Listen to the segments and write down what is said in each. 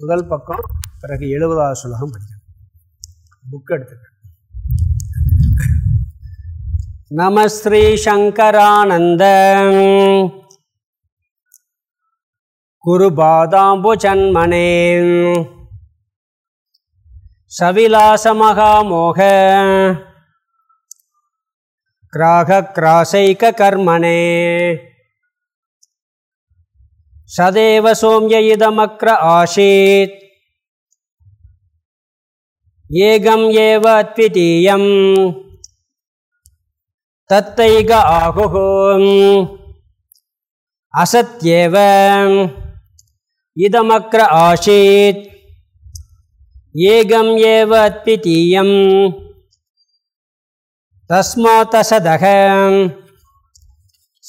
முதல் பக்கம் பிறகு எழுபதாவது சுலகம் படிக்கணும் புக் எடுத்துக்க நம ஸ்ரீ சங்கரானந்த குருபாதாம்புஜன்மனே சவிலாசமகாமோக சதேவ சோம்ய இதமக்ர ஆசீத் ஏகம் ஏவ அத்விதீயம். தத்தைக ஆகுஹோம் அசத்யேவ. இதமக்ர ஆசீத் ஏகம் ஏவ அத்விதீயம். தஸ்மாத் அசதக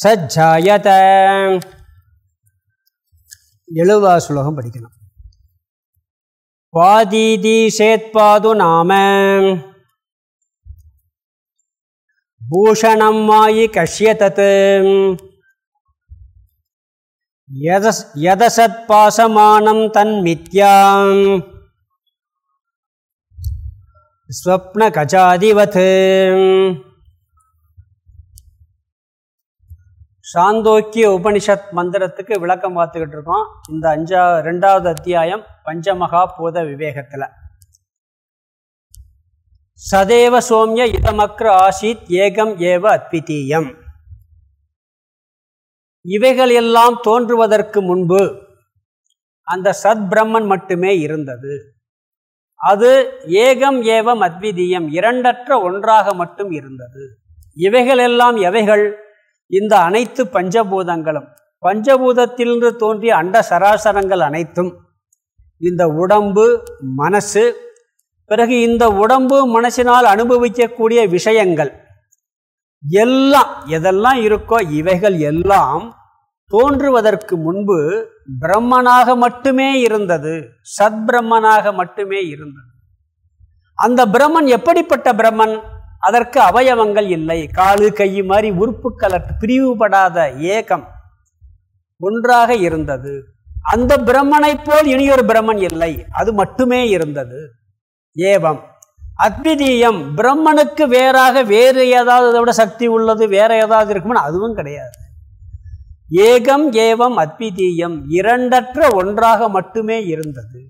சஜ்ஜாயத. எழுபதாவது ஸ்லோகம் படிக்கணும் பாதீதி சேத்பாது நாம. பூஷணம் மாயி கஷ்யதத். யதஸ் யதசத்பாசமானம் தன்மித்யாம் ஸ்வப்னகஜாதிவத் சாந்தோக்கிய உபனிஷத் மந்திரத்துக்கு விளக்கம் பார்த்துக்கிட்டு இருக்கோம். இந்த அஞ்சா ரெண்டாவது அத்தியாயம் பஞ்சமகா பூத விவேகத்தில். சதேவ சோமிய இதமக்ர ஆசித் ஏகம் ஏவ அத்விதீயம். இவைகள் எல்லாம் தோன்றுவதற்கு முன்பு அந்த சத் பிரம்மன் மட்டுமே இருந்தது. அது ஏகம் ஏவம் அத்விதீயம் இரண்டற்ற ஒன்றாக மட்டும் இருந்தது. இவைகள் எல்லாம் எவைகள்? இந்த அனைத்து பஞ்சபூதங்களும் பஞ்சபூதத்திலிருந்து தோன்றிய அண்ட சராசரங்கள் அனைத்தும் இந்த உடம்பு மனசு பிறகு இந்த உடம்பு மனசினால் அனுபவிக்கக்கூடிய விஷயங்கள் எல்லாம் எதெல்லாம் இருக்கோ இவைகள் எல்லாம் தோன்றுவதற்கு முன்பு பிரம்மனாக மட்டுமே இருந்தது சத் பிரம்மனாக மட்டுமே இருந்தது. அந்த பிரம்மன் எப்படிப்பட்ட பிரம்மன்? அதற்கு அவயவங்கள் இல்லை. காலு கை மாதிரி உறுப்புக்கள் பிரிவுபடாத ஏகம் ஒன்றாக இருந்தது. அந்த பிரம்மனைப் போல் இனியொரு பிரம்மன் இல்லை. அது மட்டுமே இருந்தது. ஏவம். அத்விதீயம். பிரம்மனுக்கு வேறாக வேறு ஏதாவது விட சக்தி உள்ளது வேற ஏதாவது இருக்குமா அதுவும் கிடையாது. ஏகம் ஏவம் அத்விதீயம் இரண்டற்ற ஒன்றாக மட்டுமே இருந்தது.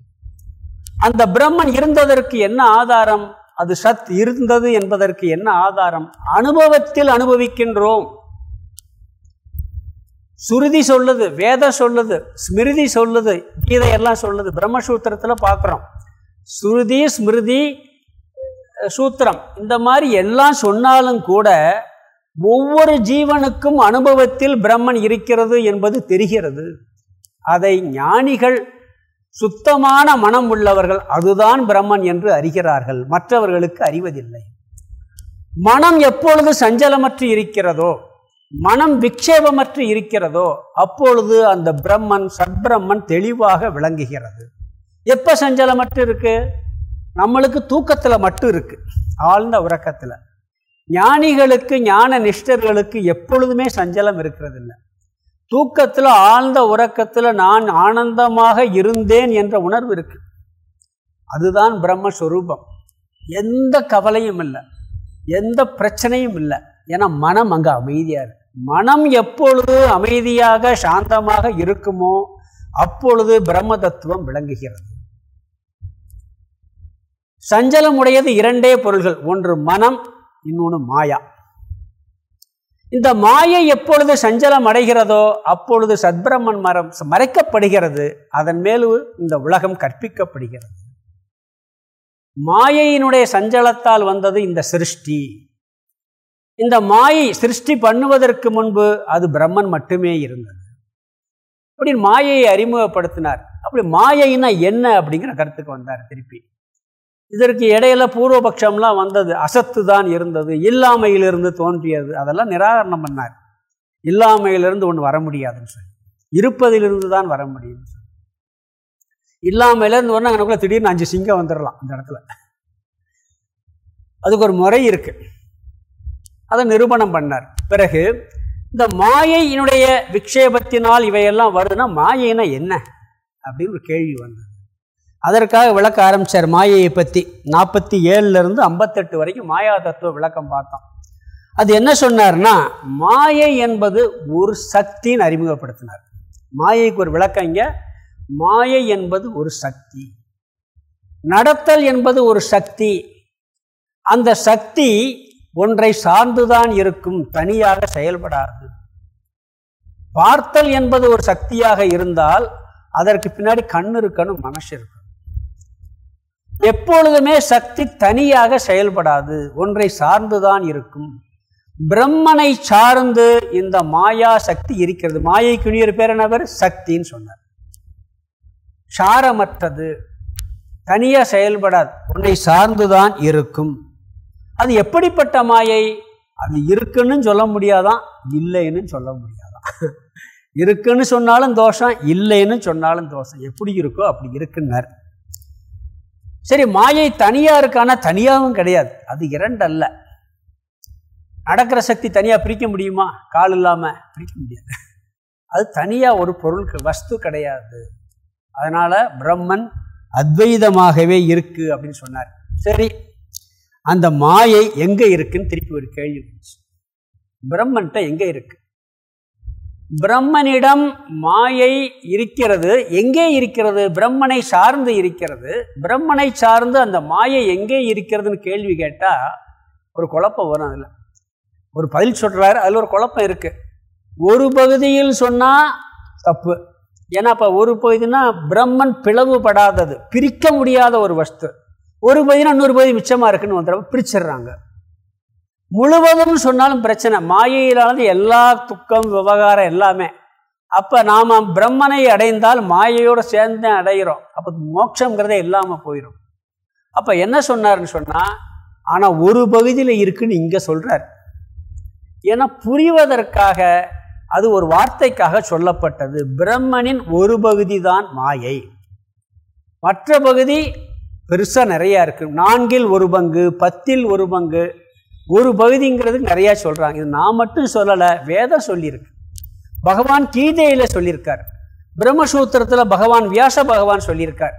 அந்த பிரம்மன் இருந்ததற்கு என்ன ஆதாரம்? அது சத் இருந்தது என்பதற்கு என்ன ஆதாரம்? அனுபவத்தில் அனுபவிக்கின்றோம். சுருதி சொல்லுது வேத சொல்லுது ஸ்மிருதி சொல்லுது கீதையெல்லாம் சொல்லுது பிரம்மசூத்திரத்தில் பார்க்குறோம் சுருதி ஸ்மிருதி சூத்திரம் இந்த மாதிரி எல்லாம் சொன்னாலும் கூட ஒவ்வொரு ஜீவனுக்கும் அனுபவத்தில் பிரம்மன் இருக்கிறது என்பது தெரிகிறது. அதை ஞானிகள் சுத்தமான மனம் உள்ளவர்கள் அதுதான் பிரம்மன் என்று அறிகிறார்கள். மற்றவர்களுக்கு அறிவதில்லை. மனம் எப்பொழுது சஞ்சலமற்று இருக்கிறதோ மனம் விக்ஷேபமற்று இருக்கிறதோ அப்பொழுது அந்த பிரம்மன் சத்பிரம்மன் தெளிவாக விளங்குகிறது. எப்போ சஞ்சலமற்று இருக்கு? நம்மளுக்கு தூக்கத்தில் மட்டும் இருக்கு. ஆழ்ந்த உறக்கத்தில். ஞானிகளுக்கு ஞான நிஷ்டர்களுக்கு எப்பொழுதுமே சஞ்சலம் இருக்கிறதில்லை. தூக்கத்தில் ஆழ்ந்த உறக்கத்தில் நான் ஆனந்தமாக இருந்தேன் என்ற உணர்வு இருக்கு. அதுதான் பிரம்மஸ்வரூபம். எந்த கவலையும் இல்லை. எந்த பிரச்சனையும் இல்லை. ஏன்னா மனம் அங்கே அமைதியாக இருக்கு. மனம் எப்பொழுது அமைதியாக சாந்தமாக இருக்குமோ அப்பொழுது பிரம்ம தத்துவம் விளங்குகிறது. சஞ்சலமுடையது இரண்டே பொருள்கள். ஒன்று மனம் இன்னொன்று மாயா. இந்த மாயை எப்பொழுது சஞ்சலம் அடைகிறதோ அப்பொழுது சத்பிரமன் மரம் மறைக்கப்படுகிறது. அதன் மேலு இந்த உலகம் கற்பிக்கப்படுகிறது. மாயையினுடைய சஞ்சலத்தால் வந்தது இந்த சிருஷ்டி. இந்த மாயை சிருஷ்டி பண்ணுவதற்கு முன்பு அது பிரம்மன் மட்டுமே இருந்தது. அப்படின்னு மாயையை அறிமுகப்படுத்தினார். அப்படி மாயைன்னா என்ன அப்படிங்கிற கருத்துக்கு வந்தார் திருப்பி. இதற்கு இடையில பூர்வபக்ஷம்லாம் வந்தது. அசத்து தான் இருந்தது. இல்லாமையிலிருந்து தோன்றியது. அதெல்லாம் நிராகரணம் பண்ணார். இல்லாமையிலிருந்து ஒன்று வர முடியாதுன்னு சொல்லி. இருப்பதிலிருந்து தான் வர முடியும் இல்லாமையிலேருந்து ஒன்று எனக்குள்ள திடீர்னு அஞ்சு சிங்கம் வந்துடலாம் இந்த இடத்துல. அதுக்கு ஒரு முறை இருக்கு. அதை நிரூபணம் பண்ணார். பிறகு இந்த மாயையினுடைய விக்ஷேபத்தினால் இவையெல்லாம் வருதுன்னா மாயைனா என்ன? அப்படின்னு ஒரு கேள்வி வந்தது. அதற்காக விளக்க ஆரம்பித்தார் மாயையை பற்றி நாற்பத்தி ஏழுலேருந்து ஐம்பத்தெட்டு வரைக்கும் மாயா தத்துவ விளக்கம் பார்த்தோம் அது என்ன சொன்னார்னா மாயை என்பது ஒரு சக்தின்னு அறிமுகப்படுத்தினார். மாயைக்கு ஒரு விளக்கம் இங்கே. மாயை என்பது ஒரு சக்தி. நடத்தல் என்பது ஒரு சக்தி. அந்த சக்தி ஒன்றை சார்ந்துதான் இருக்கும் தனியாக செயல்படாது. பார்த்தல் என்பது ஒரு சக்தியாக இருந்தால் அதற்கு பின்னாடி கண் இருக்கணும் மனசு இருக்கும் எப்பொழுதுமே சக்தி தனியாக செயல்படாது. ஒன்றை சார்ந்துதான் இருக்கும். பிரம்மனை சார்ந்து இந்த மாயா சக்தி இருக்கிறது. மாயைக்கு நீர் பேர் என்னவர் சக்தின்னு சொன்னார். சாரமற்றது. தனியாக செயல்படாது. உன்னை சார்ந்துதான் இருக்கும். அது எப்படிப்பட்ட மாயை? அது இருக்குன்னு சொல்ல முடியாதான் இல்லைன்னு சொல்ல முடியாதான். இருக்குன்னு சொன்னாலும் தோஷம் இல்லைன்னு சொன்னாலும் தோஷம். எப்படி இருக்கோ அப்படி இருக்குன்னார். சரி மாயை தனியாக இருக்கானா தனியாகவும் கிடையாது. அது இரண்டு அல்ல நடக்கிற சக்தி தனியாக பிரிக்க முடியுமா? கால் இல்லாமல் பிரிக்க முடியாது. அது தனியாக ஒரு பொருள் வஸ்து கிடையாது. அதனால் பிரம்மன் அத்வைதமாகவே இருக்கு அப்படின்னு சொன்னார். சரி அந்த மாயை எங்கே இருக்குன்னு திருப்பி ஒரு கேள்வி பிரம்மன்ட்ட எங்கே இருக்கு? பிரம்மனிடம் மாயை இருக்கிறது. எங்கே இருக்கிறது? பிரம்மனை சார்ந்து இருக்கிறது. பிரம்மனை சார்ந்து அந்த மாயை எங்கே இருக்கிறதுன்னு கேள்வி கேட்டால் ஒரு குழப்பம் வரும் அதில். ஒரு பதில் சொல்கிறாரு அதில் ஒரு குழப்பம் இருக்குது ஒரு பகுதியில் சொன்னால் தப்பு. ஏன்னா இப்போ ஒரு பகுதினா பிரம்மன் பிளவுபடாதது பிரிக்க முடியாத ஒரு வஸ்து. ஒரு பகுதினா இன்னொரு பகுதி மிச்சமாக இருக்குன்னு வந்துடுறப்ப பிரிச்சிடுறாங்க. முழுவதும் சொன்னாலும் பிரச்சனை. மாயையிலானது எல்லா துக்கம் விவகாரம் எல்லாமே. அப்போ நாம் பிரம்மனை அடைந்தால் மாயையோடு சேர்ந்து அடைகிறோம். அப்போ மோட்சங்கிறதே இல்லாமல் போயிடும். அப்போ என்ன சொன்னார்னு சொன்னால் ஆனால் ஒரு பகுதியில் இருக்குன்னு இங்கே சொல்கிறார் ஏன்னா புரிவதற்காக அது ஒரு வார்த்தைக்காக சொல்லப்பட்டது. பிரம்மனின் ஒரு பகுதி தான் மாயை. மற்ற பகுதி பெருசாக நிறையா இருக்குது நான்கில் ஒரு பங்கு பத்தில் ஒரு பங்கு ஒரு பகுதிங்கிறது நிறையா சொல்கிறாங்க இது நான் மட்டும் சொல்லலை வேதம் சொல்லியிருக்கு. பகவான் கீதையில் சொல்லியிருக்கார். பிரம்மசூத்திரத்தில் பகவான் வியாச பகவான் சொல்லியிருக்கார்.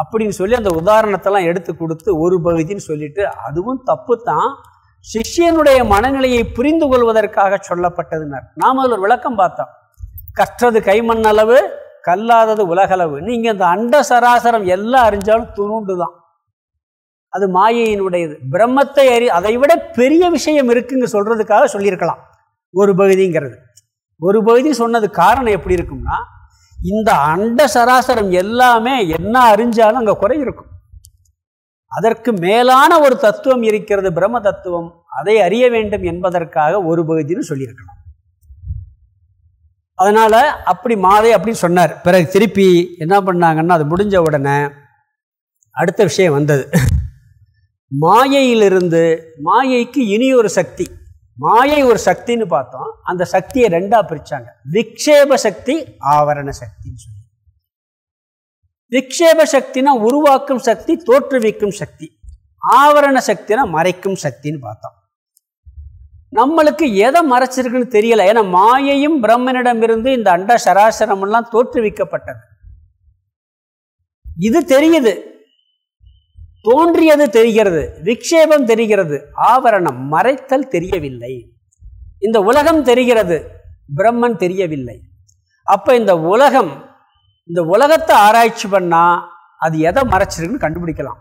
அப்படின்னு சொல்லி அந்த உதாரணத்தெல்லாம் எடுத்து கொடுத்து ஒரு பகுதின்னு சொல்லிட்டு அதுவும் தப்பு தான் சிஷ்யனுடைய மனநிலையை புரிந்து கொள்வதற்காக சொல்லப்பட்டதுனர். நாம் அதில் ஒரு விளக்கம் பார்த்தோம். கற்றது கைமண் அளவு கல்லாதது உலகளவு. நீங்கள் இந்த அண்ட சராசரம் எல்லாம் அறிஞ்சாலும் துணுண்டு தான் அது மாயையினுடையது பிரம்மத்தை அறி அதை விட பெரிய விஷயம் இருக்குங்க சொல்கிறதுக்காக சொல்லியிருக்கலாம். ஒரு பகுதிங்கிறது. ஒரு பகுதி சொன்னது காரணம் எப்படி இருக்கும்னா இந்த அண்ட சராசரம் எல்லாமே என்ன அறிஞ்சாலும் அங்கே குறை இருக்கும். அதற்கு மேலான ஒரு தத்துவம் இருக்கிறது பிரம்ம தத்துவம் அதை அறிய வேண்டும் என்பதற்காக ஒரு பகுதின்னு சொல்லியிருக்கலாம். அதனால் அப்படி மாதை அப்படின்னு சொன்னார். பிறகு திருப்பி என்ன பண்ணாங்கன்னா அது முடிஞ்ச உடனே அடுத்த விஷயம் வந்தது. மாயையிலிருந்து மாயைக்கு இனி ஒரு சக்தி. மாயை ஒரு சக்தின்னு பார்த்தோம். அந்த சக்தியை ரெண்டாக பிரித்தாங்க விக்ஷேப சக்தி ஆவரண சக்தின்னு சொல்லி. விக்ஷேப சக்தினா உருவாக்கும் சக்தி தோற்றுவிக்கும் சக்தி. ஆவரண சக்தினா மறைக்கும் சக்தின்னு பார்த்தோம். நம்மளுக்கு எதை மறைச்சிருக்குன்னு தெரியல. ஏன்னா மாயையும் பிரம்மனிடமிருந்து இந்த அண்ட சராசரமெல்லாம் தோற்றுவிக்கப்பட்டது. இது தெரியுது. தோன்றியது தெரிகிறது விக்ஷேபம் தெரிகிறது ஆவரணம் மறைத்தல் தெரியவில்லை. இந்த உலகம் தெரிகிறது பிரம்மன் தெரியவில்லை. அப்போ இந்த உலகம் இந்த உலகத்தை ஆராய்ச்சி பண்ணால் அது எதை மறைச்சிருக்குன்னு கண்டுபிடிக்கலாம்.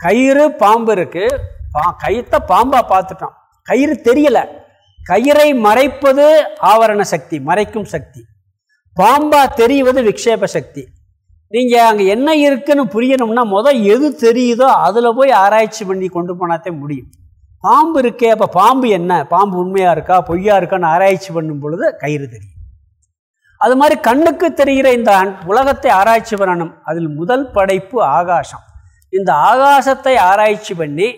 கயிறு பாம்பு இருக்குது பா கயிற்றை பாம்பாக பார்த்துட்டோம் கயிறு தெரியலை. கயிறை மறைப்பது ஆவரண சக்தி மறைக்கும் சக்தி. பாம்பா தெரிவது விக்ஷேப சக்தி. நீங்கள் அங்கே என்ன இருக்குன்னு புரியணும்னா முதல் எது தெரியுதோ அதில் போய் ஆராய்ச்சி பண்ணி கொண்டு போனாத்தே முடியும். பாம்பு இருக்கே அப்போ பாம்பு என்ன? பாம்பு உண்மையாக இருக்கா? பொய்யா இருக்கான்னு ஆராய்ச்சி பண்ணும் பொழுது கயிறு தெரியும். அது மாதிரி கண்ணுக்கு தெரிகிற இந்த உலகத்தை ஆராய்ச்சி பண்ணணும். அதில் முதல் படைப்பு ஆகாசம். இந்த ஆகாசத்தை ஆராய்ச்சி பண்ணி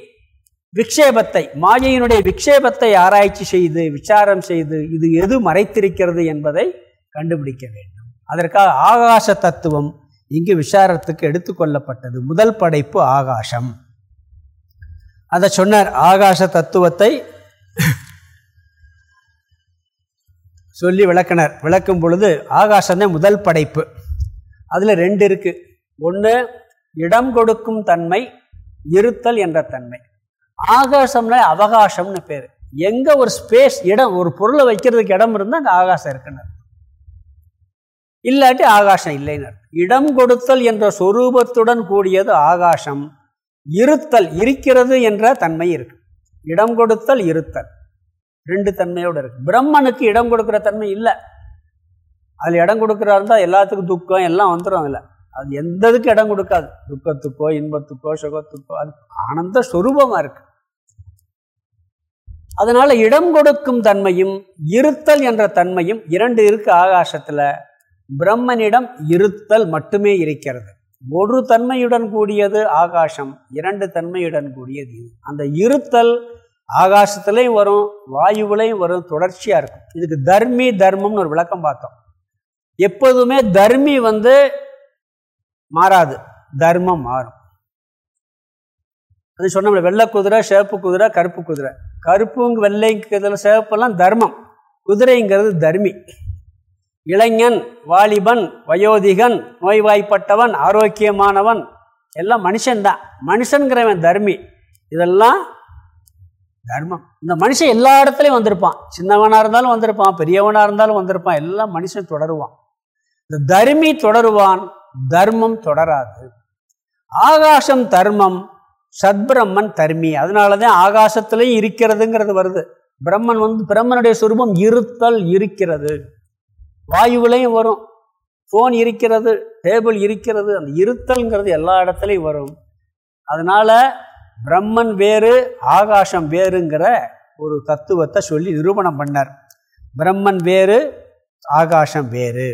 விக்ஷேபத்தை மாயையினுடைய விக்ஷேபத்தை ஆராய்ச்சி செய்து விசாரம் செய்து இது எது மறைத்திருக்கிறது என்பதை கண்டுபிடிக்க வேண்டும். அதற்காக ஆகாச தத்துவம் இங்கு விசாரத்துக்கு எடுத்துக்கொள்ளப்பட்டது முதல் படைப்பு ஆகாசம். அதை சொன்னார் ஆகாச தத்துவத்தை சொல்லி விளக்கினர். விளக்கும் பொழுது ஆகாசம்தான் முதல் படைப்பு. அதில் ரெண்டு இருக்குது ஒன்று இடம் கொடுக்கும் தன்மை இருத்தல் என்ற தன்மை. ஆகாசம்னா அவகாசம்னு பேர். எங்கே ஒரு ஸ்பேஸ் இடம் ஒரு பொருளை வைக்கிறதுக்கு இடம் இருந்தால் அந்த ஆகாசம் இருக்குன்னு இல்லாட்டி ஆகாசம் இல்லைன்னு இடம் கொடுத்தல் என்ற சொரூபத்துடன் கூடியது ஆகாசம் இருத்தல் இருக்கிறது என்ற தன்மை இருக்கு. இடம் கொடுத்தல் இருத்தல். ரெண்டு தன்மையோடு இருக்கு. பிரம்மனுக்கு இடம் கொடுக்குற தன்மை இல்லை. அதில் இடம் கொடுக்குறா இருந்தால் எல்லாத்துக்கும் துக்கம் எல்லாம் வந்துடும் அதில். அது எந்ததுக்கு இடம் கொடுக்காது. துக்கத்துக்கோ இன்பத்துக்கோ சுகத்துக்கோ அது ஆனந்த சுரூபமாக இருக்கு. அதனால இடம் கொடுக்கும் தன்மையும் இருத்தல் என்ற தன்மையும் இரண்டு இருக்கு ஆகாசத்தில் பிரம்மனிடம் இருத்தல் மட்டுமே இருக்கிறது. ஒரு தன்மையுடன் கூடியது ஆகாசம் இரண்டு தன்மையுடன் கூடியது அந்த இருத்தல் ஆகாசத்துலேயும் வரும் வாயுவிலையும் வரும் தொடர்ச்சியாக இருக்கும். இதுக்கு தர்மி தர்மம்னு ஒரு விளக்கம் பார்த்தோம். எப்போதுமே தர்மி வந்து மாறாது தர்மம் மாறும். அது சொன்ன வெள்ளை குதிரை சிவப்பு குதிரை கருப்பு குதிரை. கருப்புங்க வெள்ளைங்கிறதுல சிவப்பெல்லாம் தர்மம். குதிரைங்கிறது தர்மி. இளைஞன் வாலிபன் வயோதிகன் நோய்வாய்ப்பட்டவன் ஆரோக்கியமானவன் எல்லாம் மனுஷன்தான் மனுஷன்கிறவன் தர்மி. இதெல்லாம் தர்மம். இந்த மனுஷன் எல்லா இடத்துலையும் வந்திருப்பான். சின்னவனாக இருந்தாலும் வந்திருப்பான் பெரியவனாக இருந்தாலும் வந்திருப்பான். எல்லாம் மனுஷன் தொடருவான். இந்த தர்மி தொடருவான் தர்மம் தொடராது. ஆகாசம் தர்மம் சத்பிரம்மன் தர்மி. அதனால தான் ஆகாசத்துலேயும் இருக்கிறதுங்கிறது வருது. பிரம்மன் வந்து பிரம்மனுடைய சுரூபம் இருத்தல் இருக்கிறது. வாயுவிலையும் வரும். ஃபோன் இருக்கிறது டேபிள் இருக்கிறது அந்த இருத்தல்ங்கிறது எல்லா இடத்துலையும் வரும். அதனால் பிரம்மன் வேறு ஆகாசம் வேறுங்கிற ஒரு தத்துவத்தை சொல்லி நிரூபணம் பண்ணார். பிரம்மன் வேறு ஆகாசம் வேறு.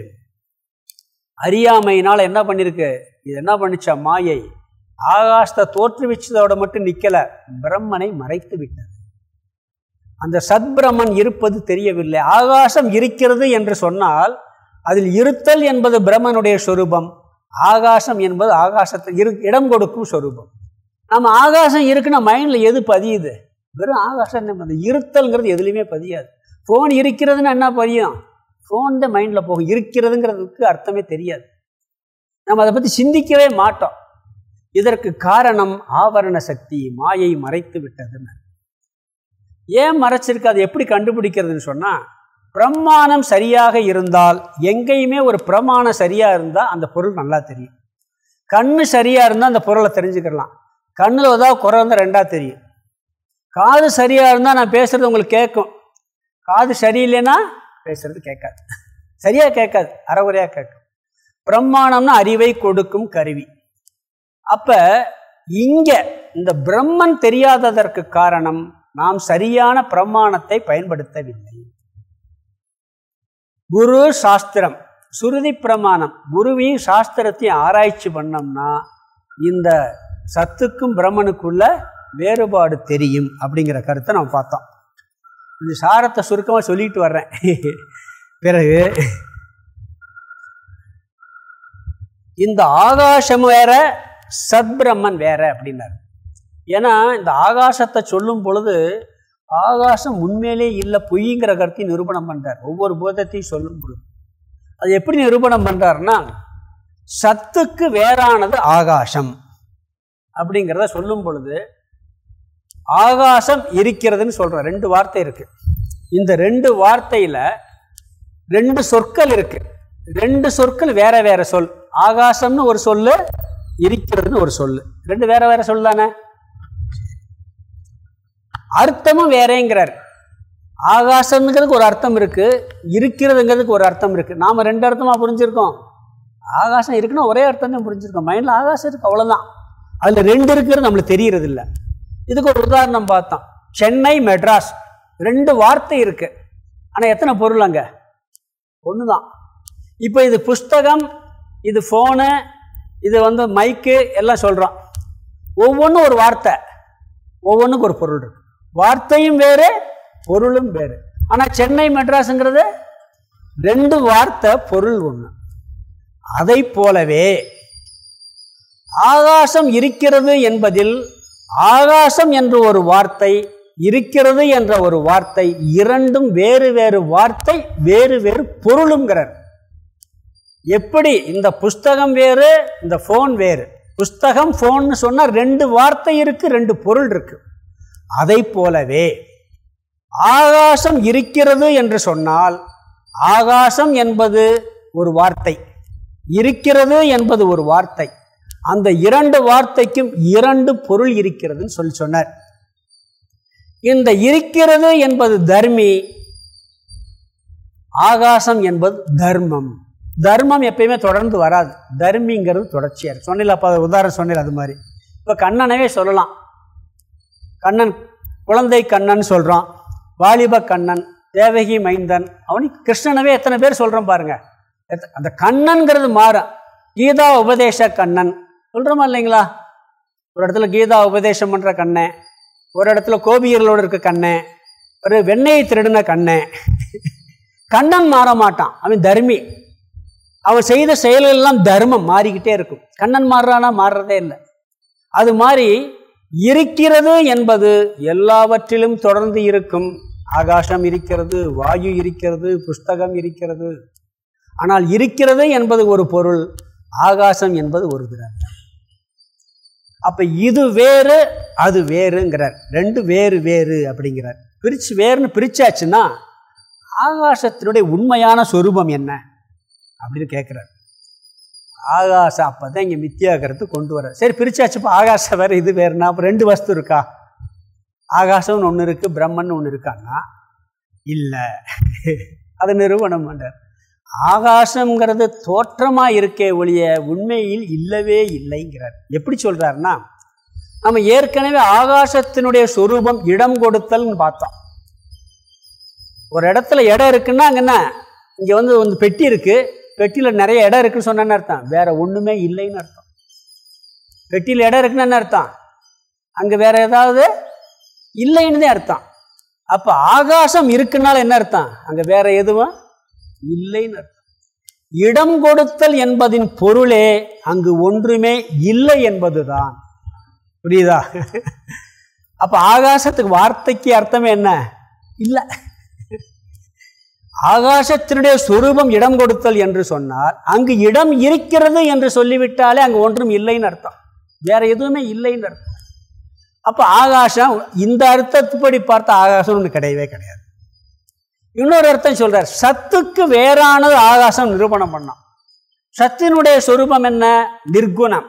அறியாமையினால் என்ன பண்ணியிருக்கு இது என்ன பண்ணிச்சா? மாயை. ஆகாசத்தை தோற்றுவிச்சதோட மட்டும் நிற்கலை பிரம்மனை மறைத்து விட்டது. அந்த சத்பிரமன் இருப்பது தெரியவில்லை. ஆகாசம் இருக்கிறது என்று சொன்னால் அதில் இருத்தல் என்பது பிரம்மனுடைய சொரூபம். ஆகாசம் என்பது ஆகாசத்தை இரு இடம் கொடுக்கும் சொரூபம். நம்ம ஆகாசம் இருக்குன்னா மைண்டில் எது பதியுது? வெறும் ஆகாசம் அந்த இருத்தல்ங்கிறது எதுலேயுமே பதியாது. ஃபோன் இருக்கிறதுன்னு என்ன பதியும்? ஃபோன் தான் மைண்டில் போகும். இருக்கிறதுங்கிறதுக்கு அர்த்தமே தெரியாது. நம்ம அதை பற்றி சிந்திக்கவே மாட்டோம். இதற்கு காரணம் ஆவரண சக்தி மாயை மறைத்து விட்டதுன்னு. ஏன் மறைச்சிருக்கு? அதை எப்படி கண்டுபிடிக்கிறதுன்னு சொன்னால் பிரமாணம் சரியாக இருந்தால் எங்கேயுமே ஒரு பிரமாணம் சரியாக இருந்தால் அந்த பொருள் நல்லா தெரியும். கண்ணு சரியாக இருந்தால் அந்த பொருளை தெரிஞ்சுக்கிடலாம் கண்ணில் ஏதாவது குறை இருந்தால் ரெண்டாக தெரியும். காது சரியாக இருந்தால் நான் பேசுகிறது உங்களுக்கு கேட்கும். காது சரியில்லைன்னா பேசுறது கேட்காது. சரியாக கேட்காது. அறகுறையாக கேட்கும். பிரம்மாணம்னா அறிவை கொடுக்கும் கருவி. அப்போ இங்கே இந்த பிரம்மன் தெரியாததற்கு காரணம் நாம் சரியான பிரமாணத்தை பயன்படுத்தவில்லை. குரு சாஸ்திரம் சுருதி பிரமாணம். குருவையும் சாஸ்திரத்தையும் ஆராய்ச்சி பண்ணோம்னா இந்த சத்துக்கும் பிரம்மனுக்குள்ள வேறுபாடு தெரியும் அப்படிங்கிற கருத்தை நம்ம பார்த்தோம். இந்த சாரத்தை சுருக்கமாக சொல்லிட்டு வர்றேன். பிறகு இந்த ஆகாசம் வேற சத்பிரம்மன் வேற அப்படின்னாரு. ஏன்னா இந்த ஆகாசத்தை சொல்லும் பொழுது ஆகாசம் உண்மையிலே இல்லை பொய்ங்கிற கருத்தையும் நிரூபணம் பண்ணுறார் ஒவ்வொரு போதத்தையும் சொல்லும் பொழுது. அது எப்படி நிரூபணம் பண்ணுறாருன்னா சத்துக்கு வேறானது ஆகாசம். அப்படிங்கிறத சொல்லும் பொழுது ஆகாசம் இருக்கிறதுன்னு சொல்கிறோம் ரெண்டு வார்த்தை இருக்குது இந்த ரெண்டு வார்த்தையில் ரெண்டு சொற்கள் இருக்குது ரெண்டு சொற்கள் வேற வேற சொல். ஆகாசம்னு ஒரு சொல்லு இருக்கிறதுன்னு ஒரு சொல்லு. ரெண்டு வேற வேற சொல் தானே? அர்த்தமும் வேறேங்கிறார். ஆகாசம்ங்கிறதுக்கு ஒரு அர்த்தம் இருக்குது இருக்கிறதுங்கிறதுக்கு ஒரு அர்த்தம் இருக்குது நாம் ரெண்டு அர்த்தமாக புரிஞ்சுருக்கோம். ஆகாசம் இருக்குன்னா ஒரே அர்த்தம் தான் புரிஞ்சுருக்கோம். மைண்டில் ஆகாசம் இருக்குது அவ்வளோதான் அதில் ரெண்டு இருக்கிறது நம்மளுக்கு தெரியறது இல்லை இதுக்கு ஒரு உதாரணம் பார்த்தோம். சென்னை மெட்ராஸ். ரெண்டு வார்த்தை இருக்குது ஆனால் எத்தனை பொருள் அங்கே? ஒன்று தான் இப்போ இது புஸ்தகம் இது ஃபோனு இது வந்து மைக்கு எல்லாம் சொல்கிறோம் ஒவ்வொன்றும் ஒரு வார்த்தை. ஒவ்வொன்றுக்கு ஒரு பொருள் இருக்கு. வார்த்தையும் வேறு பொருளும் வேறு. ஆனால் சென்னை மெட்ராஸுங்கிறது ரெண்டு வார்த்தை பொருள் ஒன்று அதை போலவே ஆகாசம் இருக்கிறது என்பதில் ஆகாசம் என்ற ஒரு வார்த்தை இருக்கிறது என்ற ஒரு வார்த்தை இரண்டும் வேறு வேறு வார்த்தை வேறு வேறு பொருளுங்கிறார் எப்படி? இந்த புஸ்தகம் வேறு இந்த ஃபோன் வேறு. புஸ்தகம் ஃபோன்னு சொன்னால் ரெண்டு வார்த்தை இருக்குது ரெண்டு பொருள் இருக்குது அதை போலவே ஆகாசம் இருக்கிறது என்று சொன்னால் ஆகாசம் என்பது ஒரு வார்த்தை இருக்கிறது என்பது ஒரு வார்த்தை. அந்த இரண்டு வார்த்தைக்கும் இரண்டு பொருள் இருக்கிறதுன்னு சொல்லி சொன்னார். இந்த இருக்கிறது என்பது தர்மி ஆகாசம் என்பது தர்மம். தர்மம் எப்பயுமே தொடர்ந்து வராது. தர்மிங்கிறது தொடர்ச்சியாக சொன்னில் அப்போ உதாரணம் சொன்னில் அது மாதிரி. இப்போ கண்ணனவே சொல்லலாம். கண்ணன். குழந்தை கண்ணன் சொல்கிறான் வாலிப கண்ணன் தேவகி மைந்தன். அவனுக்கு கிருஷ்ணனவே எத்தனை பேர் சொல்கிறோம் எத் அந்த கண்ணன்கிறது மாறும் கீதா உபதேச கண்ணன். சொல்கிறோமா இல்லைங்களா? ஒரு இடத்துல கீதா உபதேசம் பண்ணுற கண்ணன் ஒரு இடத்துல கோபியர்களோடு இருக்க கண்ணன் ஒரு வெண்ணெயை திருடின கண்ணன் கண்ணன் மாற மாட்டான். அவன் தர்மி. அவன் செய்த செயல்கள் எல்லாம் தர்மம் மாறிக்கிட்டே இருக்கும். கண்ணன் மாறுறானா? மாறுறதே இல்லை. அது மாதிரி இருக்கிறது என்பது எல்லாவற்றிலும் தொடர்ந்து இருக்கும். ஆகாசம் இருக்கிறது வாயு இருக்கிறது புஸ்தகம் இருக்கிறது. ஆனால் இருக்கிறது என்பது ஒரு பொருள் ஆகாசம் என்பது ஒரு கிரகம். அப்ப இது வேறு அது வேறுங்கிறார். ரெண்டு வேறு வேறு அப்படிங்கிறார். பிரிச்சு வேறுன்னு பிரிச்சாச்சுன்னா ஆகாசத்தினுடைய உண்மையான சொரூபம் என்ன? அப்படின்னு கேட்குறார் ஆகாசம் அப்போ தான் இங்கே மித்தியாகிறது கொண்டு வர. சரி பிரிச்சாச்சுப்பா ஆகாசம் வேறு இது வேறுனா அப்போ ரெண்டு வஸ்து இருக்கா? ஆகாசம்னு ஒன்று இருக்குது பிரம்மன் ஒன்று இருக்கான்னா? இல்லை. அது நிறுவனம் பண்ணுறார் ஆகாசங்கிறது தோற்றமாக இருக்கே ஒழிய உண்மையில் இல்லவே இல்லைங்கிறார். எப்படி சொல்கிறாருன்னா நம்ம ஏற்கனவே ஆகாசத்தினுடைய சொரூபம் இடம் கொடுத்தல்னு பார்த்தோம். ஒரு இடத்துல இடம் இருக்குன்னா அங்கே என்ன? இங்கே வந்து வந்து பெட்டி இருக்குது பெட்டியில் நிறைய இடம் இருக்குன்னு சொன்னேன்னு அர்த்தம். வேற ஒன்றுமே இல்லைன்னு அர்த்தம். பெட்டியில் இடம் இருக்குன்னு அர்த்தம். அங்கே வேற ஏதாவது இல்லைன்னு தான் அர்த்தம். அப்போ ஆகாசம் இருக்குனால என்ன அர்த்தம்? அங்கே வேற எதுவும் இல்லைன்னு அர்த்தம். இடம் கொடுத்தல் என்பதின் பொருளே அங்கு ஒன்றுமே இல்லை என்பதுதான். புரியுதா? அப்போ ஆகாசத்துக்கு வார்த்தைக்கு அர்த்தமே என்ன? இல்லை. ஆகாசத்தினுடைய சுரூபம் இடம் கொடுத்தல் என்று சொன்னால் அங்கு இடம் இருக்கிறது என்று சொல்லிவிட்டாலே அங்கு ஒன்றும் இல்லைன்னு அர்த்தம். வேற எதுவுமே இல்லைன்னு அர்த்தம். அப்போ ஆகாசம் இந்த அர்த்தத்துப்படி பார்த்தா ஆகாசம் ஒன்று கிடையவே கிடையாது. இன்னொரு அர்த்தம் சொல்றார் சத்துக்கு வேறானது ஆகாசம் நிரூபணம் பண்ணோம் சத்தினுடைய சொரூபம் என்ன? நிர்குணம்.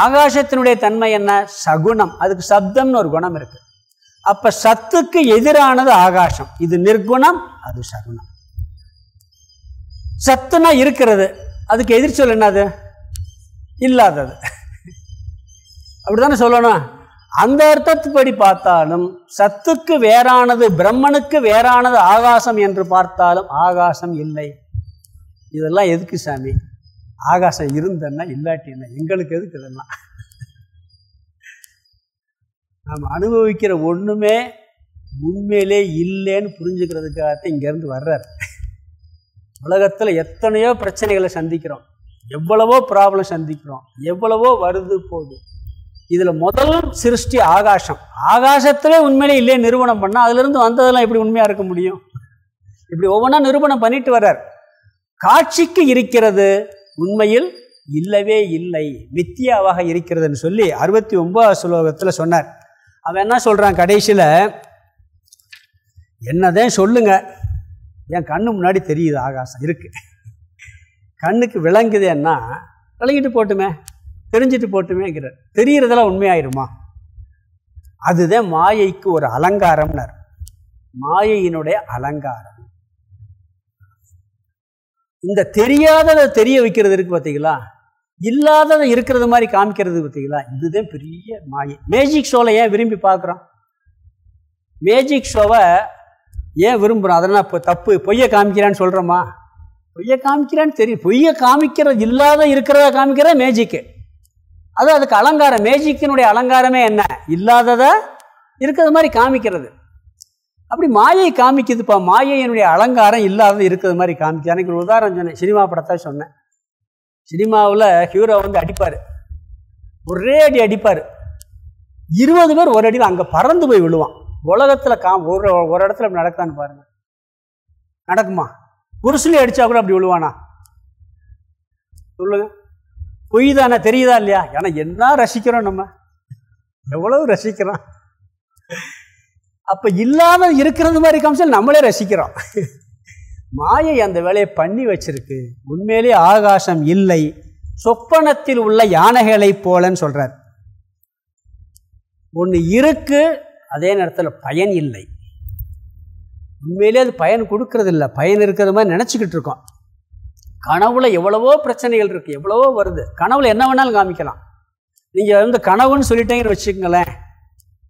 ஆகாசத்தினுடைய தன்மை என்ன? சகுணம். அதுக்கு சப்தம்னு ஒரு குணம் இருக்குது அப்ப சத்துக்கு எதிரானது ஆகாசம். இது நிர்குணம் அது சகுணம். சத்துனா இருக்கிறது. அதுக்கு எதிர்ச்சொல் என்னது? இல்லாதது. அப்படித்தானே சொல்லணும்? அந்த அர்த்தத்துப்படி பார்த்தாலும் சத்துக்கு வேறானது பிரம்மனுக்கு வேறானது ஆகாசம் என்று பார்த்தாலும் ஆகாசம் இல்லை. இதெல்லாம் எதுக்கு சாமி? ஆகாசம் இருந்தன்னா இல்லாட்டி என்ன? எங்களுக்கு எதுக்கு இதெல்லாம்? நாம் அனுபவிக்கிற ஒன்றுமே உண்மையிலே இல்லைன்னு புரிஞ்சுக்கிறதுக்காகத்தான் இங்கேருந்து வர்றார். உலகத்தில் எத்தனையோ பிரச்சனைகளை சந்திக்கிறோம். எவ்வளவோ ப்ராப்ளம் சந்திக்கிறோம். எவ்வளவோ வருது போகுது இதில் முதல் சிருஷ்டி ஆகாசம். ஆகாசத்திலே உண்மையிலே இல்லையே நிறுவனம் பண்ணால் அதுலேருந்து வந்ததெல்லாம் எப்படி உண்மையாக இருக்க முடியும்? இப்படி ஒவ்வொன்றா நிரூபணம் பண்ணிட்டு வர்றார். காட்சிக்கு இருக்கிறது உண்மையில் இல்லவே இல்லை. மித்தியாவாக இருக்கிறதுன்னு சொல்லி அறுபத்தி ஒன்பதாவது ஸ்லோகத்தில் சொன்னார். அவன் என்ன சொல்கிறான் கடைசியில்? என்னதான் சொல்லுங்க. என் கண்ணு முன்னாடி தெரியுது ஆகாசம் இருக்கு. கண்ணுக்கு விளங்குதேன்னா விளங்கிட்டு போட்டுமே தெரிஞ்சிட்டு போட்டுமேங்கிறார். தெரிகிறதெல்லாம் உண்மையாயிருமா? அதுதான் மாயைக்கு ஒரு அலங்காரம்னர். மாயையினுடைய அலங்காரம். இந்த தெரியாததை தெரிய வைக்கிறது இருக்கு பார்த்தீங்களா இல்லாததை இருக்கிறது மாதிரி காமிக்கிறது பார்த்தீங்களா? இதுதான் பெரிய மாயை. மேஜிக் ஷோவில் ஏன் விரும்பி பார்க்குறோம்? மேஜிக் ஷோவை ஏன் விரும்புகிறோம் அதெல்லாம் இப்போ தப்பு. பொய்யை காமிக்கிறான்னு சொல்கிறோமா பொய்யை காமிக்கிறான்னு தெரியும் பொய்யை காமிக்கிறது இல்லாத இருக்கிறத காமிக்கிற மேஜிக்கு அது அதுக்கு அலங்காரம். மேஜிக்கினுடைய அலங்காரமே என்ன? இல்லாததை இருக்கிறது மாதிரி காமிக்கிறது. அப்படி மாயை காமிக்குதுப்பா. மாயையினுடைய அலங்காரம் இல்லாத இருக்கிறது மாதிரி காமிக்குது. எனக்கு ஒரு உதாரணம் சொன்னேன். சினிமா படத்தை சொன்னேன். சினிமாவில் ஹீரோ வந்து அடிப்பார். ஒரே அடி அடிப்பார். இருபது பேர் ஒரு அடியில் அங்கே பறந்து போய் விழுவான். உலகத்தில் கா ஒரு ஒரு இடத்துல அப்படி நடக்கான்னு பாருங்க. நடக்குமா? புருஷனே அடித்தா கூட அப்படி விழுவானா? சொல்லுங்க. பொய் தானே தெரியுதா இல்லையா? ஏன்னா என்ன ரசிக்கிறோம் நம்ம? எவ்வளவு ரசிக்கிறோம். அப்போ இல்லாத இருக்கிறது மாதிரி காமிச்சால் நம்மளே ரசிக்கிறோம். மாயை அந்த வேலையை பண்ணி வச்சிருக்கு. உண்மையிலே ஆகாசம் இல்லை. சொப்பனத்தில் உள்ள யானைகளைப் போலன்னு சொல்கிறார் ஒன்று இருக்கு அதே நேரத்தில் பயன் இல்லை. உண்மையிலே அது பயன் கொடுக்கறது இல்லை பயன் இருக்கிறது மாதிரி நினச்சிக்கிட்டு இருக்கோம். கனவுல எவ்வளவோ பிரச்சனைகள் இருக்குது எவ்வளவோ வருது. கனவுல என்ன வேணாலும் காமிக்கலாம். நீங்கள் வந்து கனவுன்னு சொல்லிட்டேங்கன்னு வச்சுக்கங்களேன்.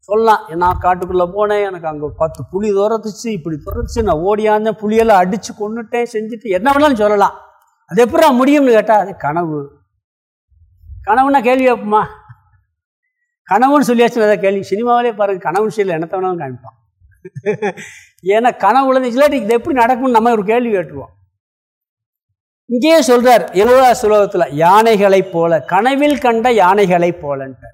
சொல்லலாம். நான் காட்டுக்குள்ளே போனேன். எனக்கு அங்கே பத்து புளி துரத்துச்சு. இப்படி துரத்துச்சு. நான் ஓடியாந்தேன் புளியெல்லாம் அடித்து கொண்டுட்டேன் செஞ்சுட்டு என்ன வேணாலும் சொல்லலாம். அது எப்படி முடியும்னு கேட்டால் அது கனவு. கனவுன்னா கேள்வி வைப்போமா கனவுன்னு சொல்லியாச்சு அதை கேள்வி? சினிமாவிலே பாருங்கள் கனவுன்னு சொல்லி என்னத்த வேணாலும் காமிப்பான். ஏன்னா கனவு இல்லாட்டி இது எப்படி நடக்கும்னு நம்ம ஒரு கேள்வி கேட்டுருவோம். இங்கேயே சொல்றார் எழுவா சுலோகத்தில் யானைகளைப் போல கனவில் கண்ட யானைகளைப் போலன்ட்டு.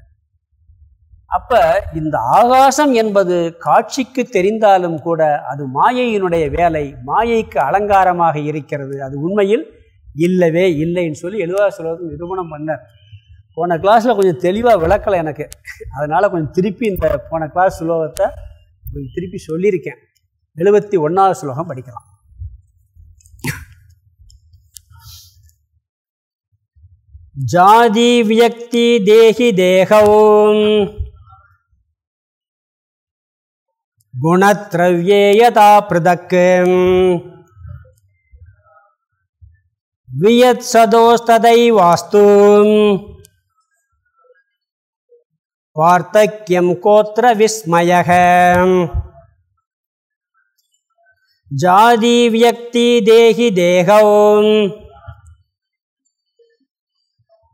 அப்ப இந்த ஆகாசம் என்பது காட்சிக்கு தெரிந்தாலும் கூட அது மாயையினுடைய வேலை மாயைக்கு அலங்காரமாக இருக்கிறது. அது உண்மையில் இல்லவே இல்லைன்னு சொல்லி எழுவா சொல்வது நிறுவனம் பண்ணார். போன கிளாஸில் கொஞ்சம் தெளிவாக விளக்கலை எனக்கு. அதனால் கொஞ்சம் திருப்பி இந்த போன கிளாஸ் சுலோகத்தை கொஞ்சம் திருப்பி சொல்லியிருக்கேன். எழுபத்தி ஒன்றாவது சுலோகம் படிக்கலாம். ஜாதி வியக்தி தேகி தேகவும் குணத்ரவ்யேயதா பிரதக்கு வியத் சதோஸ்ததைவாஸ்து வார்த்தக்கியம் கோத்திர விஸ்மயக ஜாதி வியக்தி தேகி. தேகம்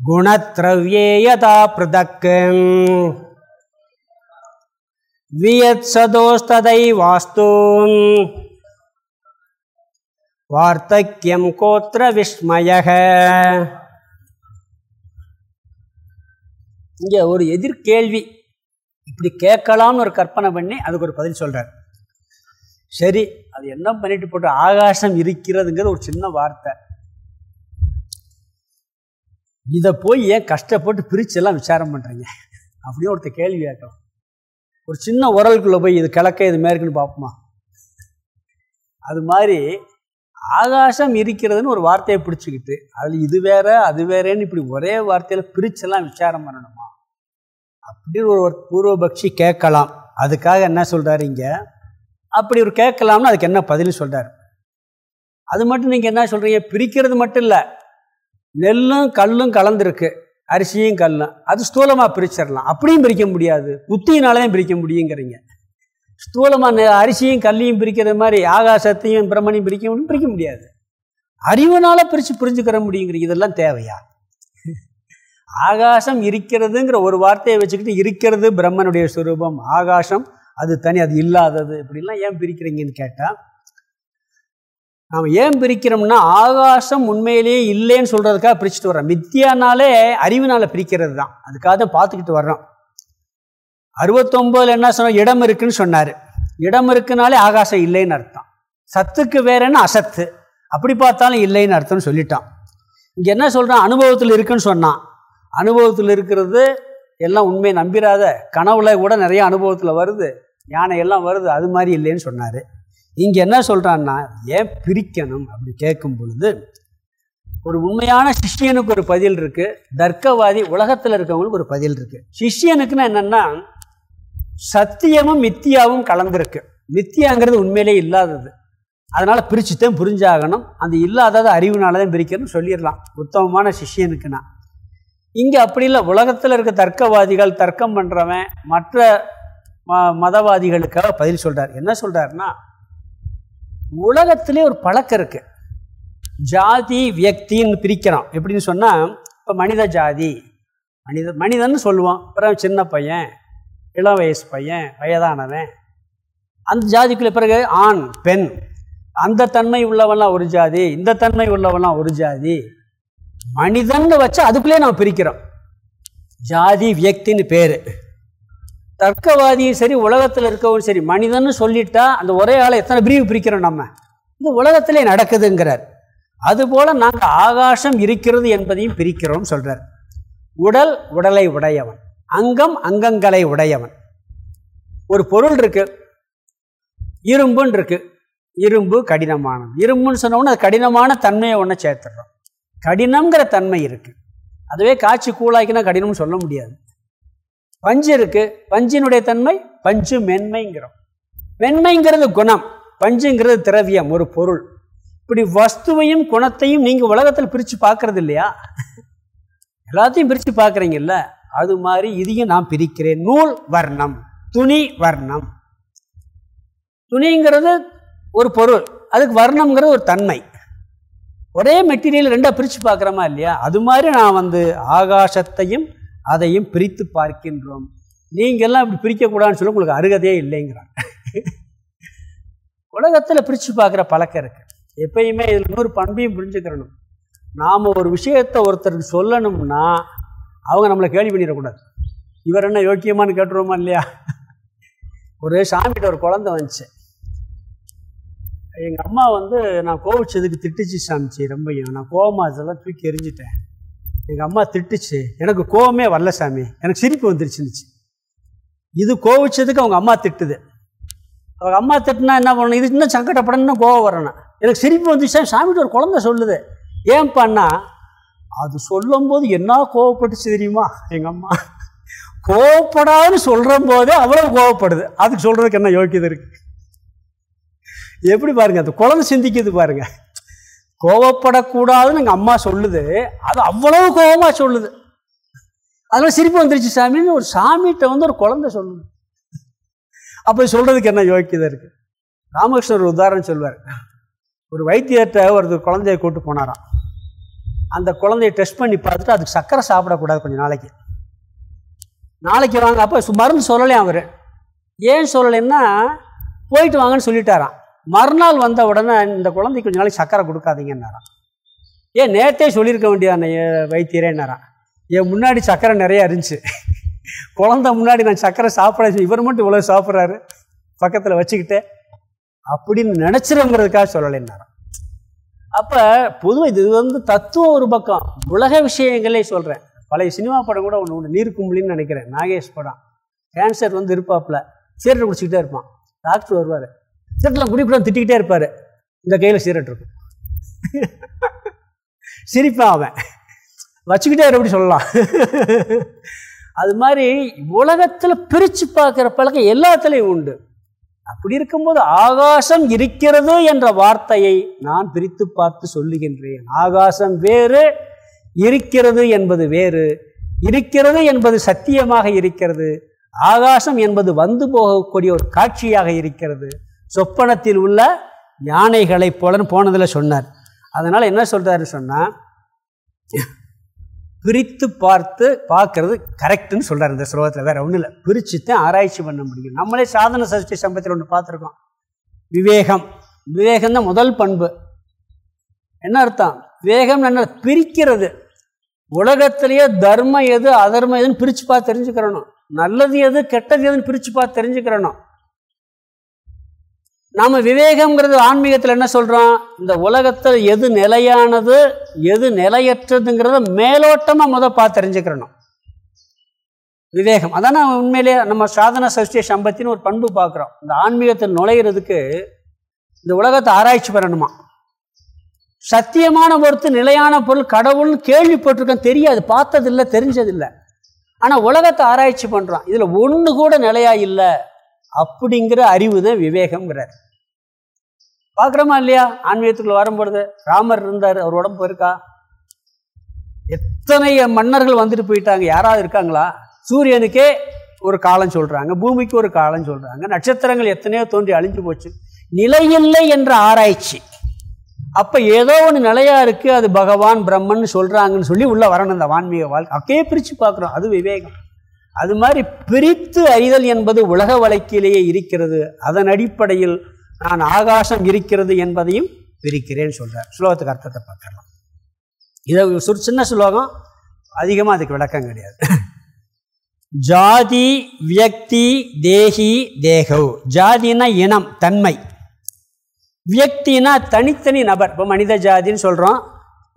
குணத்ரவ்யேயதா பிரதக்கு वियत्सदोस्तदैवास्तु वार्तक्यं कोत्र विस्मयः இங்கே ஒரு எதிர்கேள்வி இப்படி கேட்கலாம்னு ஒரு கற்பனை பண்ணி அதுக்கு ஒரு பதில் சொல்கிறார் சரி அது என்ன பண்ணிட்டு போட்டு ஆகாசம் இருக்கிறதுங்கிறது ஒரு சின்ன வார்த்தை இதை போய் ஏன் கஷ்டப்பட்டு பிரிச்செல்லாம் விசாரம் பண்ணுறீங்க அப்படியே ஒருத்தர் கேள்வி கேட்கலாம் ஒரு சின்ன உரலுக்குள்ளே போய் இது கிழக்க இது மேற்குன்னு பார்ப்போமா? அது மாதிரி ஆகாசம் இருக்கிறதுன்னு ஒரு வார்த்தையை பிடிச்சிக்கிட்டு அதில் இது வேற அது வேறேன்னு இப்படி ஒரே வார்த்தையில் பிரிச்செல்லாம் விசாரம் பண்ணணுமா? அப்படின்னு ஒரு பூர்வபக்ஷி கேட்கலாம். அதுக்காக என்ன சொல்கிறாரு இங்கே? அப்படி ஒரு கேட்கலாம்னு அதுக்கு என்ன பதில் சொல்கிறார் அது மட்டும் நீங்கள் என்ன சொல்கிறீங்க பிரிக்கிறது மட்டும் இல்லை. நெல்லும் கல்லும் கலந்துருக்கு. அரிசியும் கல்லும். அது ஸ்தூலமாக பிரிச்சிடலாம். அப்படியும் பிரிக்க முடியாது. புத்தியினாலையும் பிரிக்க முடியுங்கிறீங்க. ஸ்தூலமாக அரிசியும் கல்லையும் பிரிக்கிற மாதிரி ஆகாசத்தையும் பிரம்மனையும் பிரிக்க முடியும்? பிரிக்க முடியாது. அறிவுனால பிரித்து புரிஞ்சுக்கிற முடியுங்கிறீங்க. இதெல்லாம் தேவையா? ஆகாசம் இருக்கிறதுங்கிற ஒரு வார்த்தையை வச்சுக்கிட்டு இருக்கிறது பிரம்மனுடைய சுரூபம். ஆகாசம் அது தனி அது இல்லாதது. இப்படிலாம் ஏன் பிரிக்கிறீங்கன்னு கேட்டால் நாம் ஏன் பிரிக்கிறோம்னா ஆகாசம் உண்மையிலேயே இல்லைன்னு சொல்கிறதுக்காக பிரிச்சுட்டு வர்றோம். மித்தியானாலே அறிவினால் பிரிக்கிறது தான். அதுக்காக தான் பார்த்துக்கிட்டு வர்றோம். அறுபத்தொம்போதில் என்ன சொன்ன இடம் இருக்குன்னு சொன்னார். இடம் இருக்குனாலே ஆகாசம் இல்லைன்னு அர்த்தம். சத்துக்கு வேறன்னு அசத்து. அப்படி பார்த்தாலும் இல்லைன்னு அர்த்தம்னு சொல்லிட்டான். இங்கே என்ன சொல்கிறான் அனுபவத்தில் இருக்குன்னு சொன்னான். அனுபவத்தில் இருக்கிறது எல்லாம் உண்மையை நம்பிராத. கனவுல கூட நிறைய அனுபவத்தில் வருது. யானை எல்லாம் வருது. அது மாதிரி இல்லைன்னு சொன்னார். இங்கே என்ன சொல்கிறான்னா ஏன் பிரிக்கணும் அப்படி கேட்கும் பொழுது ஒரு உண்மையான சிஷ்யனுக்கு ஒரு பதில் இருக்குது தர்க்கவாதி உலகத்தில் இருக்கவங்களுக்கு ஒரு பதில் இருக்குது சிஷ்யனுக்குன்னு என்னென்னா சத்தியமும் மித்தியாவும் கலந்துருக்கு. மித்தியாங்கிறது உண்மையிலே இல்லாதது. அதனால் பிரிச்சுத்தான் புரிஞ்சாகணும். அந்த இல்லாதது அறிவுனால தான் பிரிக்கணும்னு சொல்லிடலாம். உத்தமமான சிஷியனுக்குன்னா. இங்கே அப்படி இல்லை. உலகத்தில் இருக்க தர்க்கவாதிகள் தர்க்கம் பண்ணுறவன் மற்ற ம மதவாதிகளுக்காக பதில் சொல்கிறார் என்ன சொல்கிறாருன்னா உலகத்திலே ஒரு பழக்கம் இருக்குது ஜாதி வியக்தின்னு பிரிக்கிறோம் எப்படின்னு சொன்னால் இப்போ மனித ஜாதி மனித மனிதன் சொல்லுவோம் அப்புறம் சின்ன பையன் இளம் வயசு பையன் வயதானவன். அந்த ஜாதிக்குள்ளே பிறகு ஆண் பெண். அந்த தன்மை உள்ளவன்லாம் ஒரு ஜாதி இந்த தன்மை உள்ளவன்லாம் ஒரு ஜாதி. மனிதன் வச்சு அதுக்குள்ளேயே நம்ம பிரிக்கிறோம். ஜாதி வியக்தின்னு பேர். தர்க்கவாதியும் சரி உலகத்தில் இருக்கவும் சரி மனிதன் சொல்லிட்டா அந்த ஒரே ஆளை எத்தனை பிரிவு பிரிக்கிறோம் நம்ம? இந்த உலகத்திலே நடக்குதுங்கிறார். அதுபோல் நாங்கள் ஆகாசம் இருக்கிறது என்பதையும் பிரிக்கிறோம் சொல்கிறார் உடல் உடலை உடையவன் அங்கம் அங்கங்களை உடையவன். ஒரு பொருள் இருக்கு இரும்புன்னு இருக்கு இரும்பு கடினமானது. இரும்புன்னு சொன்னோன்னு அது கடினமான தன்மையை ஒன்று சேர்த்துடுறோம். கடினங்கிற தன்மை இருக்கு. அதுவே காய்ச்சி கூழாக்கினா கடினம்னு சொல்ல முடியாது. பஞ்சு இருக்குது பஞ்சினுடைய தன்மை பஞ்சு மென்மைங்கிறோம். மென்மைங்கிறது குணம். பஞ்சுங்கிறது திரவியம் ஒரு பொருள். இப்படி வஸ்துவையும் குணத்தையும் நீங்கள் உலகத்தில் பிரித்து பார்க்குறது இல்லையா? எல்லாத்தையும் பிரித்து பார்க்குறீங்கல்ல? அது மாதிரி இதையும் நான் பிரிக்கிறேன். நூல் வர்ணம் துணி வர்ணம். துணிங்கிறது ஒரு பொருள். அதுக்கு வர்ணம்ங்கிறது ஒரு தன்மை. ஒரே மெட்டீரியல் ரெண்டாக பிரித்து பார்க்குறோமா இல்லையா? அது மாதிரி நான் வந்து ஆகாசத்தையும் அதையும் பிரித்து பார்க்கின்றோம். நீங்கள்லாம் இப்படி பிரிக்கக்கூடாதுன்னு சொல்லி உங்களுக்கு அருகதையே இல்லைங்கிறாங்க. உலகத்தில் பிரித்து பார்க்குற பழக்கம் இருக்குது எப்பயுமே இதில் இன்னொரு பண்பையும் புரிஞ்சுக்கிறணும். நாம் ஒரு விஷயத்தை ஒருத்தருக்கு சொல்லணும்னா அவங்க நம்மளை கேள்வி பண்ணிடக்கூடாது. இவர் என்ன யோக்கியமானு கேட்டுருவோமா இல்லையா? ஒரு சாமிகிட்ட ஒரு குழந்தை வந்துச்சு. எங்கள் அம்மா வந்து நான் கோவிச்சதுக்கு திட்டுச்சு சாமிச்சு ரொம்பையும் நான் கோவமாக இதெல்லாம் தூக்கி எரிஞ்சிட்டேன் எங்கள் அம்மா திட்டுச்சு எனக்கு கோவமே வரல சாமி. எனக்கு சிரிப்பு வந்துருச்சுன்னுச்சு இது கோவிச்சதுக்கு அவங்க அம்மா திட்டுது. அவங்க அம்மா திட்டுனா என்ன பண்ணணும்? இது இன்னும் சங்கடப்படணும்னு கோவம் வரணும். எனக்கு சிரிப்பு வந்துச்சு சாமிகிட்ட ஒரு குழந்தை சொல்லுது. ஏன் அது அது சொல்லும்போது என்ன கோவப்பட்டுச்சு தெரியுமா? எங்கள் அம்மா. கோவப்படாதுன்னு சொல்கிற போதே அவ்வளோ கோவப்படுது. அதுக்கு சொல்கிறதுக்கு என்ன யோக்கியது இருக்கு? எப்படி பாருங்கள் அந்த குழந்தை சிந்திக்குது பாருங்கள் கோவப்படக்கூடாதுன்னு எங்கள் அம்மா சொல்லுது. அது அவ்வளவு கோபமாக சொல்லுது. அதனால் சிரிப்பு வந்துருச்சு சாமின்னு ஒரு சாமிகிட்ட வந்து ஒரு குழந்தை சொல்லுது. அப்போ சொல்கிறதுக்கு என்ன யோக்கியதை இருக்குது ராமகிருஷ்ணர் ஒரு உதாரணம் சொல்வார் ஒரு வைத்தியர்கிட்ட ஒரு குழந்தைய கூட்டு போனாராம். அந்த குழந்தைய டெஸ்ட் பண்ணி பார்த்துட்டு அதுக்கு சர்க்கரை சாப்பிடக்கூடாது கொஞ்சம் நாளைக்கு. நாளைக்கு வாங்க அப்போ மருந்து சொல்லலையும் அவர்? ஏன் சொல்லலைன்னா போயிட்டு வாங்கன்னு சொல்லிட்டாராம். மறுநாள் வந்த உடனே இந்த குழந்தைக்கு கொஞ்ச நாளைக்கு சக்கரை கொடுக்காதீங்கன்னாரான் ஏன் நேற்றே சொல்லியிருக்க வேண்டியதான வைத்தியரேன்னாரான் என் முன்னாடி சக்கரை நிறையா இருந்துச்சு. குழந்த முன்னாடி நான் சக்கரை சாப்பிட இவர் மட்டும் இவ்வளோ சாப்பிட்றாரு. பக்கத்தில் வச்சுக்கிட்டு அப்படின்னு நினச்சிருங்கிறதுக்காக சொல்லலைன்னாரான் அப்போ பொதுவாக இது வந்து தத்துவம் ஒரு பக்கம். உலக விஷயங்களே சொல்கிறேன் பழைய சினிமா படம் கூட ஒன்று ஒன்று நீர் கும்பலின்னு நினைக்கிறேன். நாகேஷ் படம். கேன்சர் வந்து இருப்பாப்புல. சீரட் குடிச்சிக்கிட்டே இருப்பான். டாக்டர் வருவார். சீரட்லாம் குடிக்கூடாது திட்டிக்கிட்டே இருப்பார். இந்த கையில் சீரட் இருக்கும் சிரிப்பான் அவன். வச்சுக்கிட்டே எப்படி சொல்லலாம். அது மாதிரி உலகத்தில் பிரித்து பார்க்குற பழக்கம் எல்லாத்துலேயும் உண்டு. அப்படி இருக்கும்போது ஆகாசம் இருக்கிறது என்ற வார்த்தையை நான் பிரித்து பார்த்து சொல்லுகின்றேன். ஆகாசம் வேறு இருக்கிறது என்பது வேறு இருக்கிறது என்பது சத்தியமாக இருக்கிறது ஆகாசம் என்பது வந்து போகக்கூடிய ஒரு காட்சியாக இருக்கிறது. சொப்பனத்தில் உள்ள யானைகளை போலன்னு போனதில் சொன்னார். அதனால் என்ன சொல்கிறாரு சொன்னால் பிரித்து பார்த்து பார்க்கறது கரெக்டுன்னு சொல்கிறார் இந்த ஸ்லோகத்தில் வேறு ஒன்றும் இல்லை பிரித்து தான் ஆராய்ச்சி பண்ண முடியும். நம்மளே சாதன சஷ்டி சம்பத்தில் ஒன்று பார்த்துருக்கோம். விவேகம். விவேகம் தான் முதல் பண்பு. என்ன அர்த்தம்? விவேகம் என்ன? பிரிக்கிறது. உலகத்திலேயே தர்மம் எது அதர்மம் எதுன்னு பிரித்து பார்த்து தெரிஞ்சுக்கிறணும். நல்லது எது கெட்டது எதுன்னு பிரித்து பார்த்து தெரிஞ்சுக்கிறணும். நாம் விவேகம்ங்கிறது ஆன்மீகத்தில் என்ன சொல்கிறோம் இந்த உலகத்தில் எது நிலையானது எது நிலையற்றதுங்கிறத மேலோட்டமாக முதல் பார்த்து தெரிஞ்சுக்கிறணும். விவேகம். அதான் உண்மையிலே நம்ம சாதன சஷ்டிய சம்பத்தின்னு ஒரு பண்பு பார்க்குறோம். இந்த ஆன்மீகத்தில் நுழையிறதுக்கு இந்த உலகத்தை ஆராய்ச்சி பண்ணணுமா? சத்தியமான பொறுத்து நிலையான பொருள் கடவுள்னு கேள்விப்பட்டிருக்கேன் தெரியாது பார்த்ததில்லை தெரிஞ்சதில்லை. ஆனால் உலகத்தை ஆராய்ச்சி பண்ணுறோம் இதில் ஒன்று கூட நிலையாக இல்லை. அப்படிங்கிற அறிவு தான் விவேகம்ங்கிறார். பார்க்குறோமா இல்லையா? ஆன்மீகத்துக்குள்ள வரும்பொழுது ராமர் இருந்தார் அவர் உடம்பு இருக்கா எத்தனை மன்னர்கள் வந்துட்டு போயிட்டாங்க? யாராவது இருக்காங்களா? சூரியனுக்கே ஒரு காலம் சொல்கிறாங்க பூமிக்கு ஒரு காலம் சொல்கிறாங்க நட்சத்திரங்கள் எத்தனையோ தோன்றி அழிஞ்சு போச்சு. நிலையில்லை என்ற ஆராய்ச்சி. அப்போ ஏதோ ஒன்று நிலையாக இருக்குது அது பகவான் பிரம்மன் சொல்கிறாங்கன்னு சொல்லி உள்ளே வரணும் இந்த வான்மீக வாழ்க்கை. அக்கையே பிரித்து பார்க்குறோம் அது விவேகம். அது மாதிரி பிரித்து அறிதல் என்பது உலக வழக்கிலேயே இருக்கிறது. அதன் அடிப்படையில் நான் ஆகாசம் இருக்கிறது என்பதையும் பிரிக்கிறேன்னு சொல்கிறார் ஸ்லோகத்துக்கு அர்த்தத்தை பார்க்கலாம். இதை ஒரு சின்ன ஸ்லோகம் அதிகமாக அதுக்கு விளக்கம் கிடையாது. ஜாதி வியக்தி தேகி தேகவ் ஜாதினா இனம் தன்மை. வியக்தினா தனித்தனி நபர். இப்போ மனித ஜாதின்னு சொல்கிறோம்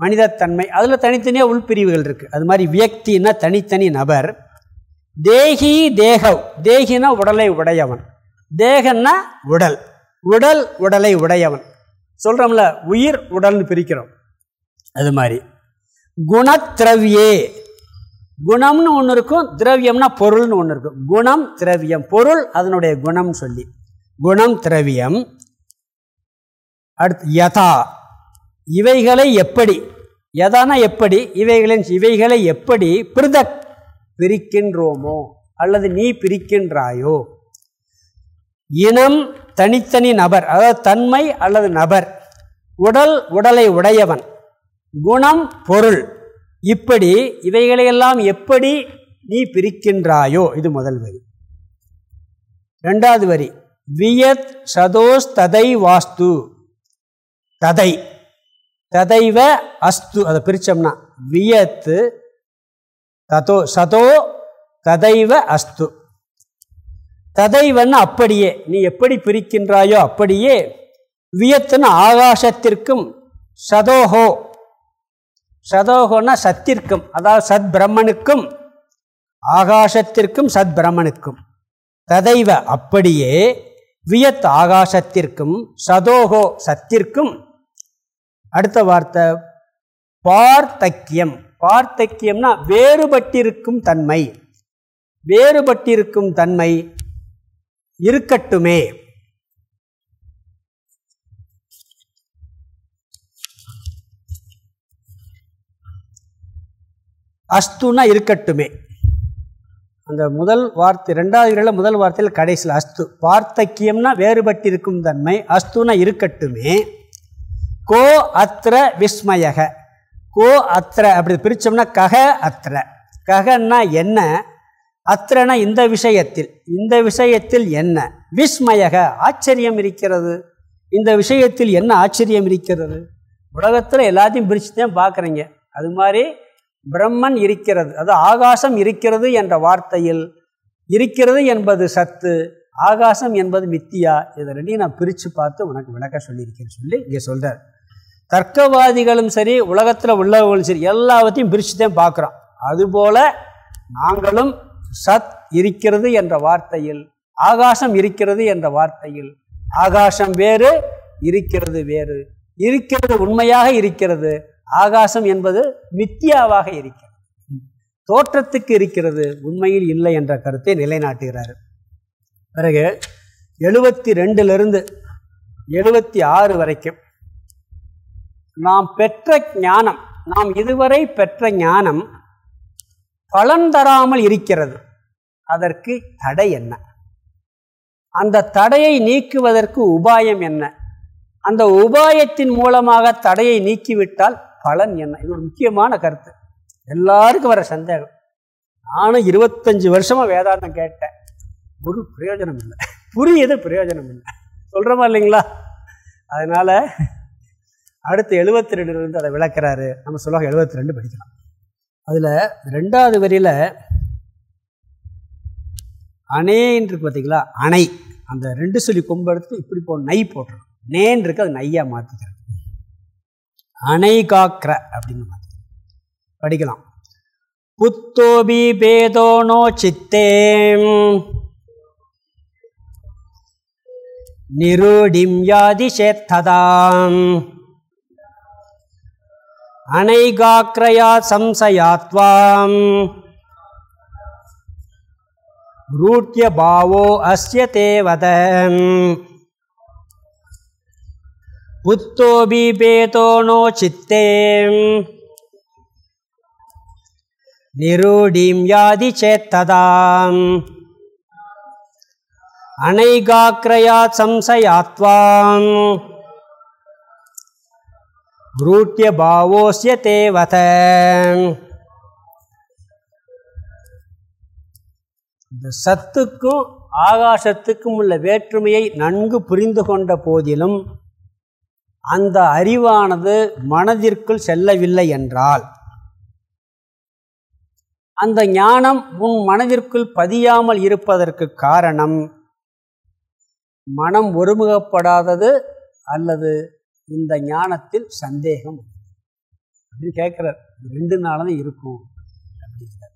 மனிதத்தன்மை. அதில் தனித்தனியாக உள்பிரிவுகள் இருக்குது அது மாதிரி வியக்தினா தனித்தனி நபர். தேகி தேகவ். தேகினா உடலை உடையவன். தேகன்னா உடல். உடல் உடலை உடையவன். சொல்கிறோம்ல உயிர் உடல்னு பிரிக்கிறோம். அது மாதிரி. குணத்ரவியே. குணம்னு ஒன்று இருக்கும் திரவியம்னா பொருள்னு ஒன்று இருக்கும். குணம் திரவியம். பொருள் அதனுடைய குணம் சொல்லி. குணம் திரவியம். அடுத்து யதா. இவைகளை எப்படி? எதானா எப்படி? இவைகளின் இவைகளை எப்படி? பிரிதக் பிரிக்கின்றோமோ? அல்லது நீ பிரிக்கின்றாயோ? இனம் தனித்தனி நபர் அதாவது தன்மை அல்லது நபர் உடல் உடலை உடையவன் குணம் பொருள் இப்படி இவைகளையெல்லாம் எப்படி நீ பிரிக்கின்றாயோ? இது முதல் வரி. ரெண்டாவது வரி. வியத் சதோஸ் ததை வாஸ்து. ததை. ததைவ அஸ்து. அதை பிரித்தோம்னா வியத்து ததோ சதோ ததைவ அஸ்து. ததைவன் அப்படியே நீ எப்படி பிரிக்கின்றாயோ அப்படியே வியத்துன்னு ஆகாசத்திற்கும் சதோஹோ. சதோகோன்னா சத்திற்கும் அதாவது சத் பிரம்மனுக்கும் ஆகாசத்திற்கும் சத் பிரம்மனுக்கும் ததைவ அப்படியே வியத் ஆகாசத்திற்கும் சதோகோ சத்திற்கும். அடுத்த வார்த்தை பார்த்தக்கியம். பார்த்தக்கியம்னா வேறுபட்டிருக்கும் தன்மை. வேறுபட்டிருக்கும் தன்மை இருக்கட்டுமே. அஸ்துனா இருக்கட்டுமே. அந்த முதல் வார்த்தை ரெண்டாவது முதல் வார்த்தையில் கடைசியில் அஸ்து. பார்த்தக்கியம்னா வேறுபட்டிருக்கும் தன்மை அஸ்துனா இருக்கட்டுமே. கோ அத்திர விஸ்மயக. கோ அத்திர அப்படி பிரித்தோம்னா கக அத்திர ககன்னா என்ன? அத்திரனா இந்த விஷயத்தில். இந்த விஷயத்தில் என்ன? விஸ்மயக ஆச்சரியம் இருக்கிறது. இந்த விஷயத்தில் என்ன ஆச்சரியம் இருக்கிறது? உலகத்தில் எல்லாத்தையும் பிரித்து தான் பார்க்குறீங்க. அது மாதிரி பிரம்மன் இருக்கிறது. அது ஆகாசம் இருக்கிறது என்ற வார்த்தையில். இருக்கிறது என்பது சத்து. ஆகாசம் என்பது மித்தியா. இதை ரெண்டையும் நான் பிரித்து பார்த்து உனக்கு விளக்க சொல்லியிருக்கேன்னு சொல்லி இங்கே சொல்கிறார் தர்க்கவாதிகளும் சரி உலகத்தில் உள்ளவர்களும் சரி எல்லாவற்றையும் பிரித்து தான் பார்க்குறோம். அதுபோல் நாங்களும் சத் இருக்கிறது என்ற வார்த்தையில் ஆகாசம் இருக்கிறது என்ற வார்த்தையில் ஆகாசம் வேறு இருக்கிறது வேறு. இருக்கிறது உண்மையாக இருக்கிறது ஆகாசம் என்பது மித்தியாவாக இருக்கிறது. தோற்றத்துக்கு இருக்கிறது உண்மையில் இல்லை என்ற கருத்தை நிலைநாட்டுகிறார். பிறகு எழுபத்தி ரெண்டுலேருந்து எழுபத்தி ஆறு வரைக்கும் நாம் பெற்ற ஞானம் நாம் இதுவரை பெற்ற ஞானம் பலன் தராமல் இருக்கிறது. அதற்கு தடை என்ன? அந்த தடையை நீக்குவதற்கு உபாயம் என்ன? அந்த உபாயத்தின் மூலமாக தடையை நீக்கிவிட்டால் பலன் என்ன? இது ஒரு முக்கியமான கருத்து. எல்லாருக்கும் வர சந்தேகம். நானும் இருபத்தஞ்சு வருஷமாக வேதாந்தம் கேட்டேன். ஒரு பிரயோஜனம் இல்லை. புரியுது பிரயோஜனம் இல்லை. சொல்கிறோமா இல்லைங்களா? அதனால் அடுத்து எழுபத்தி ரெண்டுலேருந்து அதை விளக்குறாரு. நம்ம சொல்லுவாங்க எழுபத்தி ரெண்டு படிக்கலாம். அதில் ரெண்டாவது வரியில் அணேன்னு இருக்கு பார்த்தீங்களா அணை. அந்த ரெண்டு சொல்லி கொம்பு எடுத்து இப்படி போ நை போட்டுரும் நேன் இருக்கு அது நையாக மாற்றிக்கிறது அணை காக்கிற அப்படின்னு படிக்கலாம். புத்தோபி பேதோனோ சித்தேம். நிருடிம் யாதி சேத்ததாம். அனைகாக்கிரயா சம்சயாத்வாம். ரூட்ய பாவோ அஸ்ய தேவத. புத்தோபி பேதோ நோ சித்தே. நிரூடிம் யாதி சேத்ததாம் அனைகாக்கிரயா சம்சயாத்வாம். ரூட்ய பாவோசிய தேவத இந்த சத்துக்கும் ஆகாசத்துக்கும் உள்ள வேற்றுமையை நன்கு புரிந்து கொண்ட போதிலும் அந்த அறிவானது மனதிற்குள் செல்லவில்லை என்றால் அந்த ஞானம் உன் மனதிற்குள் பதியாமல் இருப்பதற்கு காரணம் மனம் ஒருமுகப்படாதது அல்லது இந்த ஞானத்தில் சந்தேகம் அப்படின்னு கேட்குறார். ரெண்டு நாளும் தான் இருக்கும் அப்படிங்கிறார்.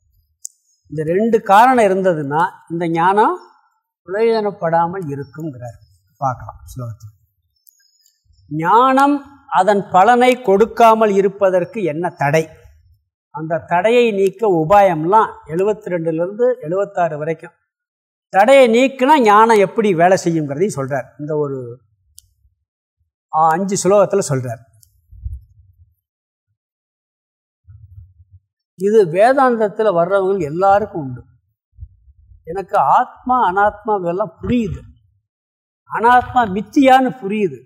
இந்த ரெண்டு காரணம் இருந்ததுன்னா இந்த ஞானம் பிரயோஜனப்படாமல் இருக்குங்கிறார். பார்க்கலாம் ஸ்லோகத்தில். ஞானம் அதன் பலனை கொடுக்காமல் இருப்பதற்கு என்ன தடை? அந்த தடையை நீக்க உபாயம்லாம் எழுபத்தி ரெண்டுலேருந்து எழுபத்தாறு வரைக்கும். தடையை நீக்கினா ஞானம் எப்படி வேலை செய்யுங்கிறதையும் சொல்கிறார் இந்த ஒரு அஞ்சு ஸ்லோகத்தில் சொல்கிறார் இது வேதாந்தத்தில் வர்றவங்க எல்லாருக்கும் உண்டு. எனக்கு ஆத்மா அனாத்மா இதெல்லாம் புரியுது. அனாத்மா மித்தியான்னு புரியுது.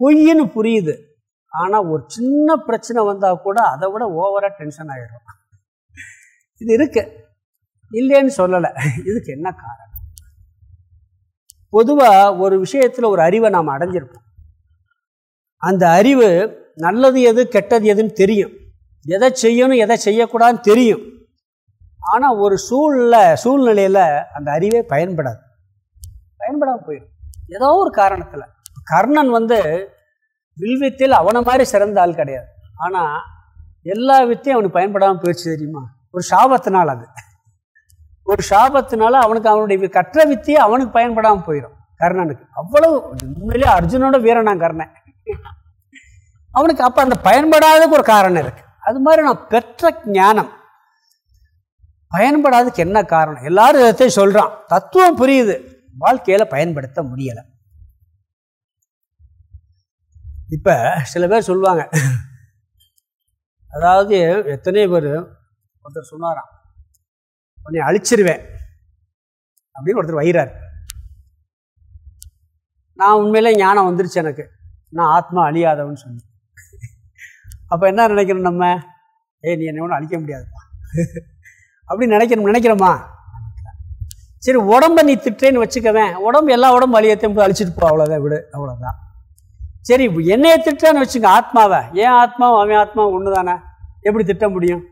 பொய்ன்னு புரியுது. ஆனால் ஒரு சின்ன பிரச்சனை வந்தால் கூட அதை விட ஓவராக டென்ஷன் ஆகிடும் இது இருக்கு. இல்லைன்னு சொல்லலை. இதுக்கு என்ன காரணம்? பொதுவாக ஒரு விஷயத்தில் ஒரு அறிவை நாம் அடைஞ்சிருப்போம். அந்த அறிவு நல்லது எது கெட்டது எதுன்னு தெரியும். எதை செய்யணும் எதை செய்யக்கூடாதுன்னு தெரியும். ஆனால் ஒரு சூழல சூழ்நிலையில் அந்த அறிவே பயன்படாது. பயன்படாமல் போயிடும் ஏதோ ஒரு காரணத்தில். கர்ணன் வந்து வில்வித்தில் அவனை மாதிரி சிறந்த ஆள் கிடையாது. ஆனால் எல்லா வித்தையும் அவனுக்கு பயன்படாமல் போயிடுச்சு தெரியுமா? ஒரு சாபத்தினால் அது. ஒரு சாபத்தினால அவனுக்கு அவனுடைய கற்ற வித்தியை அவனுக்கு பயன்படாமல் போயிடும் கர்ணனுக்கு. அவ்வளவு உண்மையிலேயே அர்ஜுனோட வீரனான் கர்ணன். அவனுக்கு அப்போ அந்த பயன்படாததுக்கு ஒரு காரணம் இருக்குது அது மாதிரி நான் பெற்ற ஞானம். பயன்படாததுக்கு என்ன காரணம்? எல்லாரும் இதைத்தையும் சொல்கிறான் தத்துவம் புரியுது. வாழ்க்கையில் பயன்படுத்த முடியலை. இப்போ சில பேர் சொல்லுவாங்க. அதாவது எத்தனை பேர் ஒருத்தர் சொன்னாராம். உன்னை அழிச்சிருவேன். அப்படின்னு ஒருத்தர் வயிறார் நான் உண்மையிலே ஞானம் வந்துருச்சு எனக்கு. நான் ஆத்மா அழியாதவன்னு சொன்னேன். அப்போ என்ன நினைக்கணும் நம்ம? ஏ நீ என்ன ஒன்றும் அழிக்க முடியாதுப்பா. அப்படின்னு நினைக்கணும் நினைக்கிறோமா? சரி உடம்ப நீ திட்டேன்னு வச்சுக்கவேன். உடம்பு எல்லா உடம்பு அழியத்தையும் அழிச்சிட்டு போ அவ்வளோதான் விடு அவ்வளோதான் சரி என்னைய திட்டான்னு வச்சுங்க ஆத்மாவை. ஏன் ஆத்மாவும் அவன் ஆத்மாவும் ஒன்று தானே எப்படி திட்ட முடியும்?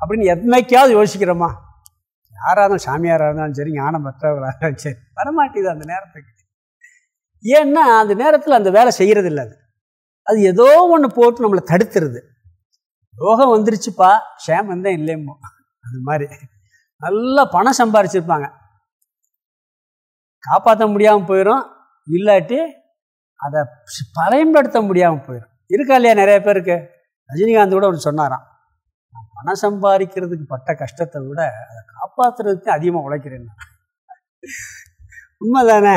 அப்படின்னு என்னைக்காவது யோசிக்கிறோமா? யாராக இருந்தாலும் சாமியாராக இருந்தாலும் சரி ஞானம் பெற்றவர்களாக இருந்தாலும் சரி வரமாட்டேது அந்த நேரத்துக்கு. ஏன்னா அந்த நேரத்தில் அந்த வேலை செய்கிறது இல்லை அது. அது ஏதோ ஒன்று போட்டு நம்மளை தடுத்துருது. ரோகம் வந்துருச்சுப்பா ஷேம் வந்தேன் இல்லையம்மோ அது மாதிரி. நல்லா பணம் சம்பாரிச்சிருப்பாங்க. காப்பாற்ற முடியாமல் போயிடும் இல்லாட்டி அதை பயன்படுத்த முடியாமல் போயிடும் இருக்கா இல்லையா நிறைய பேருக்கு? ரஜினிகாந்த் கூட ஒன்று சொன்னாராம். பணம் சம்பாதிக்கிறதுக்கு பட்ட கஷ்டத்தை விட அதை காப்பாற்றுறதுக்கு அதிகமாக உழைக்கிறேன் உண்மைதானே?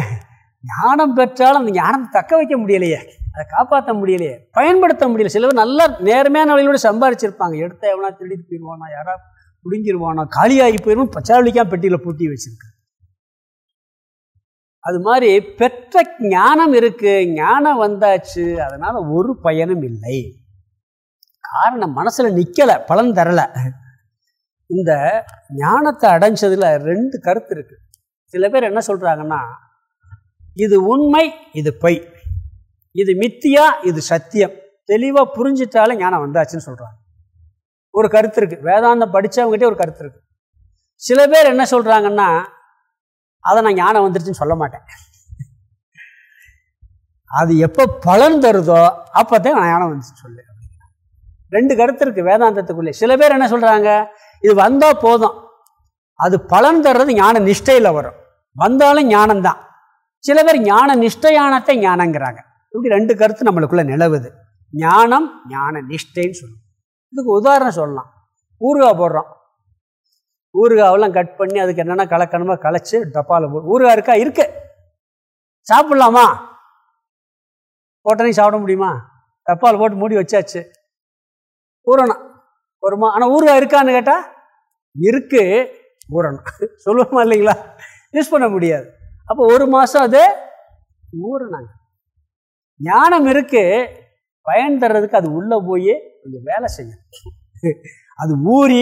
ஞானம் பெற்றாலும் அந்த ஞானத்தை தக்க வைக்க முடியலையே அதை காப்பாற்ற முடியலையே பயன்படுத்த முடியல. சில பேர் நல்லா நேர்மையான வழியிலோடு சம்பாரிச்சிருப்பாங்க. எடுத்த எவனா திருடிட்டு போயிடுவானா யாரா முடிஞ்சிருவானா காலியாகி போயிடும் பச்சாவளிக்காக பெட்டியில் பூட்டி வச்சிருக்கு அது மாதிரி பெற்ற ஞானம் இருக்கு ஞானம் வந்தாச்சு அதனால ஒரு பயனும் இல்லை. காரணம் மனசில் நிற்கலை பலன் தரலை. இந்த ஞானத்தை அடைஞ்சதில் ரெண்டு கருத்து இருக்குது சில பேர் என்ன சொல்கிறாங்கன்னா இது உண்மை இது பொய். இது மித்தியா இது சத்தியம். தெளிவாக புரிஞ்சிட்டாலே ஞானம் வந்தாச்சுன்னு சொல்கிறாங்க ஒரு கருத்து இருக்குது வேதாந்தம் படித்தவங்ககிட்டே ஒரு கருத்து இருக்குது சில பேர் என்ன சொல்கிறாங்கன்னா அதை நான் ஞானம் வந்துருச்சுன்னு சொல்ல மாட்டேன். அது எப்போ பலன் தருதோ அப்போதான் நான் ஞானம் வந்துச்சுன்னு சொல்லு. ரெண்டு கருத்து இருக்குது வேதாந்தத்துக்குள்ளே. சில பேர் என்ன சொல்கிறாங்க இது வந்தால் போதும். அது பலன் தர்றது ஞான நிஷ்டையில் வரும். வந்தாலும் ஞானம்தான். சில பேர் ஞான நிஷ்டையானத்தை ஞானங்கிறாங்க. இப்படி ரெண்டு கருத்து நம்மளுக்குள்ள நிலவுது. ஞானம் ஞான நிஷ்டைன்னு சொல்லுவோம். இதுக்கு உதாரணம் சொல்லலாம். ஊறுகாய் போடுறோம். ஊறுகாவெல்லாம் கட் பண்ணி அதுக்கு என்னென்ன கலக்கணுமோ கலைச்சி டப்பாவில் போ ஊறுகாய் இருக்கா? இருக்கு. சாப்பிட்லாமா? போட்டனையும் சாப்பிட முடியுமா? டப்பாவில் போட்டு மூடி வச்சாச்சு. ஊறணும். வருமா ஆனால் ஊறுகாய் இருக்கான்னு கேட்டால் இருக்கு. ஊறணும். சொல்லுவோமா இல்லைங்களா? யூஸ் பண்ண முடியாது. அப்போ ஒரு மாதம் அது ஊறினாங்க. ஞானம் இருக்கு பயன் தர்றதுக்கு அது உள்ளே போய் கொஞ்சம் வேலை செய்யும் அது ஊறி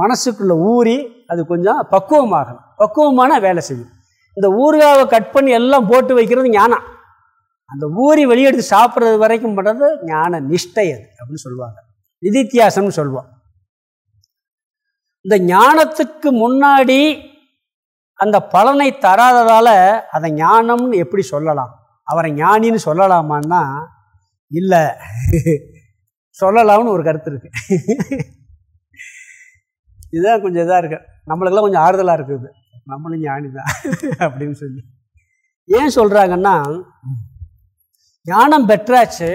மனசுக்குள்ளே ஊறி அது கொஞ்சம் பக்குவமாகணும். பக்குவமான வேலை செய்யும் இந்த ஊறுகாவை கட் பண்ணி எல்லாம் போட்டு வைக்கிறது ஞானம். அந்த ஊறி வெளியெடுத்து சாப்பிட்றது வரைக்கும் பண்ணுறது ஞான நிஷ்டை அது அப்படின்னு சொல்லுவாங்க. நிதித்தியாசம்னு சொல்லுவோம். இந்த ஞானத்துக்கு முன்னாடி அந்த பலனை தராததால் அதை ஞானம்னு எப்படி சொல்லலாம்? அவரை ஞானின்னு சொல்லலாமான்னா இல்லை. சொல்லலாம்னு ஒரு கருத்து இருக்கு. இதுதான் கொஞ்சம் இதாக இருக்கு. நம்மளுக்கெல்லாம் கொஞ்சம் ஆறுதலாக இருக்குது. நம்மளும் ஞானி தான் அப்படின்னு சொல்லி. ஏன் சொல்கிறாங்கன்னா ஞானம் பெற்றாச்சு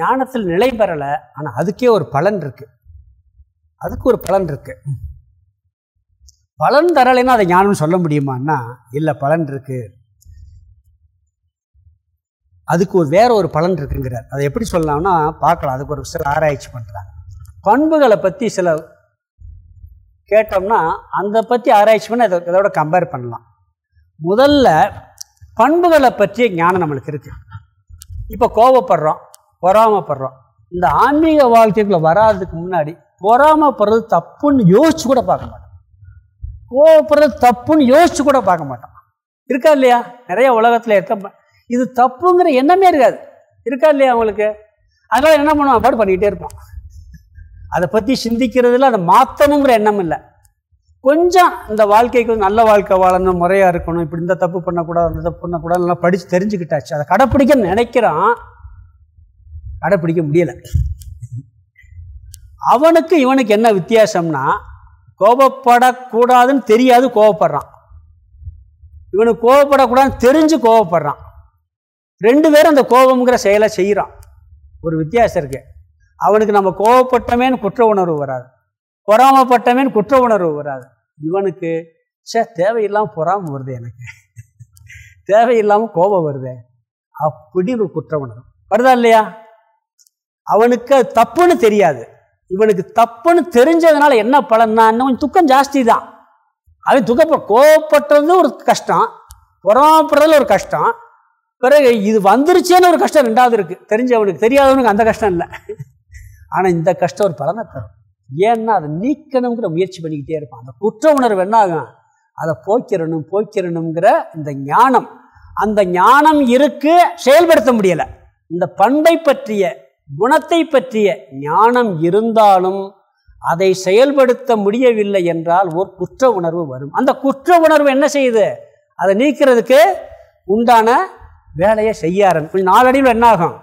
ஞானத்தில் நிலை பெறலை ஆனால் அதுக்கே ஒரு பலன் இருக்குது அதுக்கு ஒரு பலன் இருக்குது பலன் தரலைன்னா அதை ஞானம் சொல்ல முடியுமான்னா இல்லை பலன் இருக்கு. அதுக்கு ஒரு வேற ஒரு பலன் இருக்குங்கிறார். அதை எப்படி சொல்லலாம்னா பார்க்கலாம். அதுக்கு ஒரு சில ஆராய்ச்சி பண்ணுறாங்க பண்புகளை பற்றி சில கேட்டோம்னா அந்த பற்றி ஆராய்ச்சி பண்ண அதை இதோட கம்பேர் பண்ணலாம். முதல்ல பண்புகளை பற்றிய ஞானம் நம்மளுக்கு இருக்குது இப்போ கோவப்படுறோம் பொறாமப்படுறோம். இந்த ஆன்மீக வாழ்க்கைக்குள்ள வராதுக்கு முன்னாடி பொறாமப்படுறது தப்புன்னு யோசிச்சு கூட பார்க்க மாட்டோம். கோவப்படுறது தப்புன்னு யோசிச்சு கூட பார்க்க மாட்டான். இருக்கா இல்லையா? நிறைய உலகத்தில் இருக்க இது தப்புங்கிற எண்ணமே இருக்காது. இருக்கா இல்லையா அவங்களுக்கு? அதனால் என்ன பண்ணுவோம் பாடு பண்ணிக்கிட்டே இருப்போம் அதை பற்றி சிந்திக்கிறதுல அதை மாற்றணுங்கிற எண்ணம் இல்லை. கொஞ்சம் இந்த வாழ்க்கைக்கு நல்ல வாழ்க்கை வாழணும் முறையாக இருக்கணும் இப்படி இந்த தப்பு பண்ணக்கூடாது அந்த தப்பு பண்ணக்கூடாது நல்லா படித்து தெரிஞ்சுக்கிட்டாச்சு. அதை கடைப்பிடிக்க நினைக்கிறான். கடைப்பிடிக்க முடியலை. அவனுக்கு இவனுக்கு என்ன வித்தியாசம்னா கோபப்படக்கூடாதுன்னு தெரியாது கோவப்படுறான் இவனுக்கு கோவப்படக்கூடாதுன்னு தெரிஞ்சு கோவப்படுறான் ரெண்டு பேரும் அந்த கோபம்ங்கிற செயலை செய்கிறான் ஒரு வித்தியாசம் இருக்கு. அவனுக்கு நம்ம கோவப்பட்டமேன்னு குற்ற உணர்வு வராது. பொறாமப்பட்டமேன்னு குற்ற உணர்வு வராது. இவனுக்கு சே தேவையில்லாமல் பொறாமல் வருது எனக்கு. தேவையில்லாமல் கோபம் வருது. அப்படின்னு ஒரு குற்ற உணர்வு வருதா இல்லையா? அவனுக்கு தப்புன்னு தெரியாது. இவனுக்கு தப்புன்னு தெரிஞ்சதுனால என்ன பலன்னா இன்னும் துக்கம் ஜாஸ்தி தான் அவன் துக்கப்ப கோவப்பட்டது ஒரு கஷ்டம் பொறாமப்படுறதுல ஒரு கஷ்டம். பிறகு இது வந்துருச்சேன்னு ஒரு கஷ்டம் ரெண்டாவது இருக்குது தெரிஞ்சவனுக்கு தெரியாதவனுக்கு அந்த கஷ்டம் இல்லை. ஆனால் இந்த கஷ்டம் ஒரு பலனை தரும். ஏன்னா அதை நீக்கணுங்கிற முயற்சி பண்ணிக்கிட்டே இருப்பான். அந்த குற்ற உணர்வு என்ன ஆகும்? அதை போக்கிறணும் போக்கிறணுங்கிற இந்த ஞானம். அந்த ஞானம் இருக்கு செயல்படுத்த முடியலை. இந்த பண்பை பற்றிய குணத்தை பற்றிய ஞானம் இருந்தாலும் அதை செயல்படுத்த முடியவில்லை என்றால் ஒரு குற்ற உணர்வு வரும். அந்த குற்ற உணர்வு என்ன செய்யுது? அதை நீக்கிறதுக்கு உண்டான வேலையை செய்ய ஆரம்பி நாளடிவில் என்ன ஆகும்?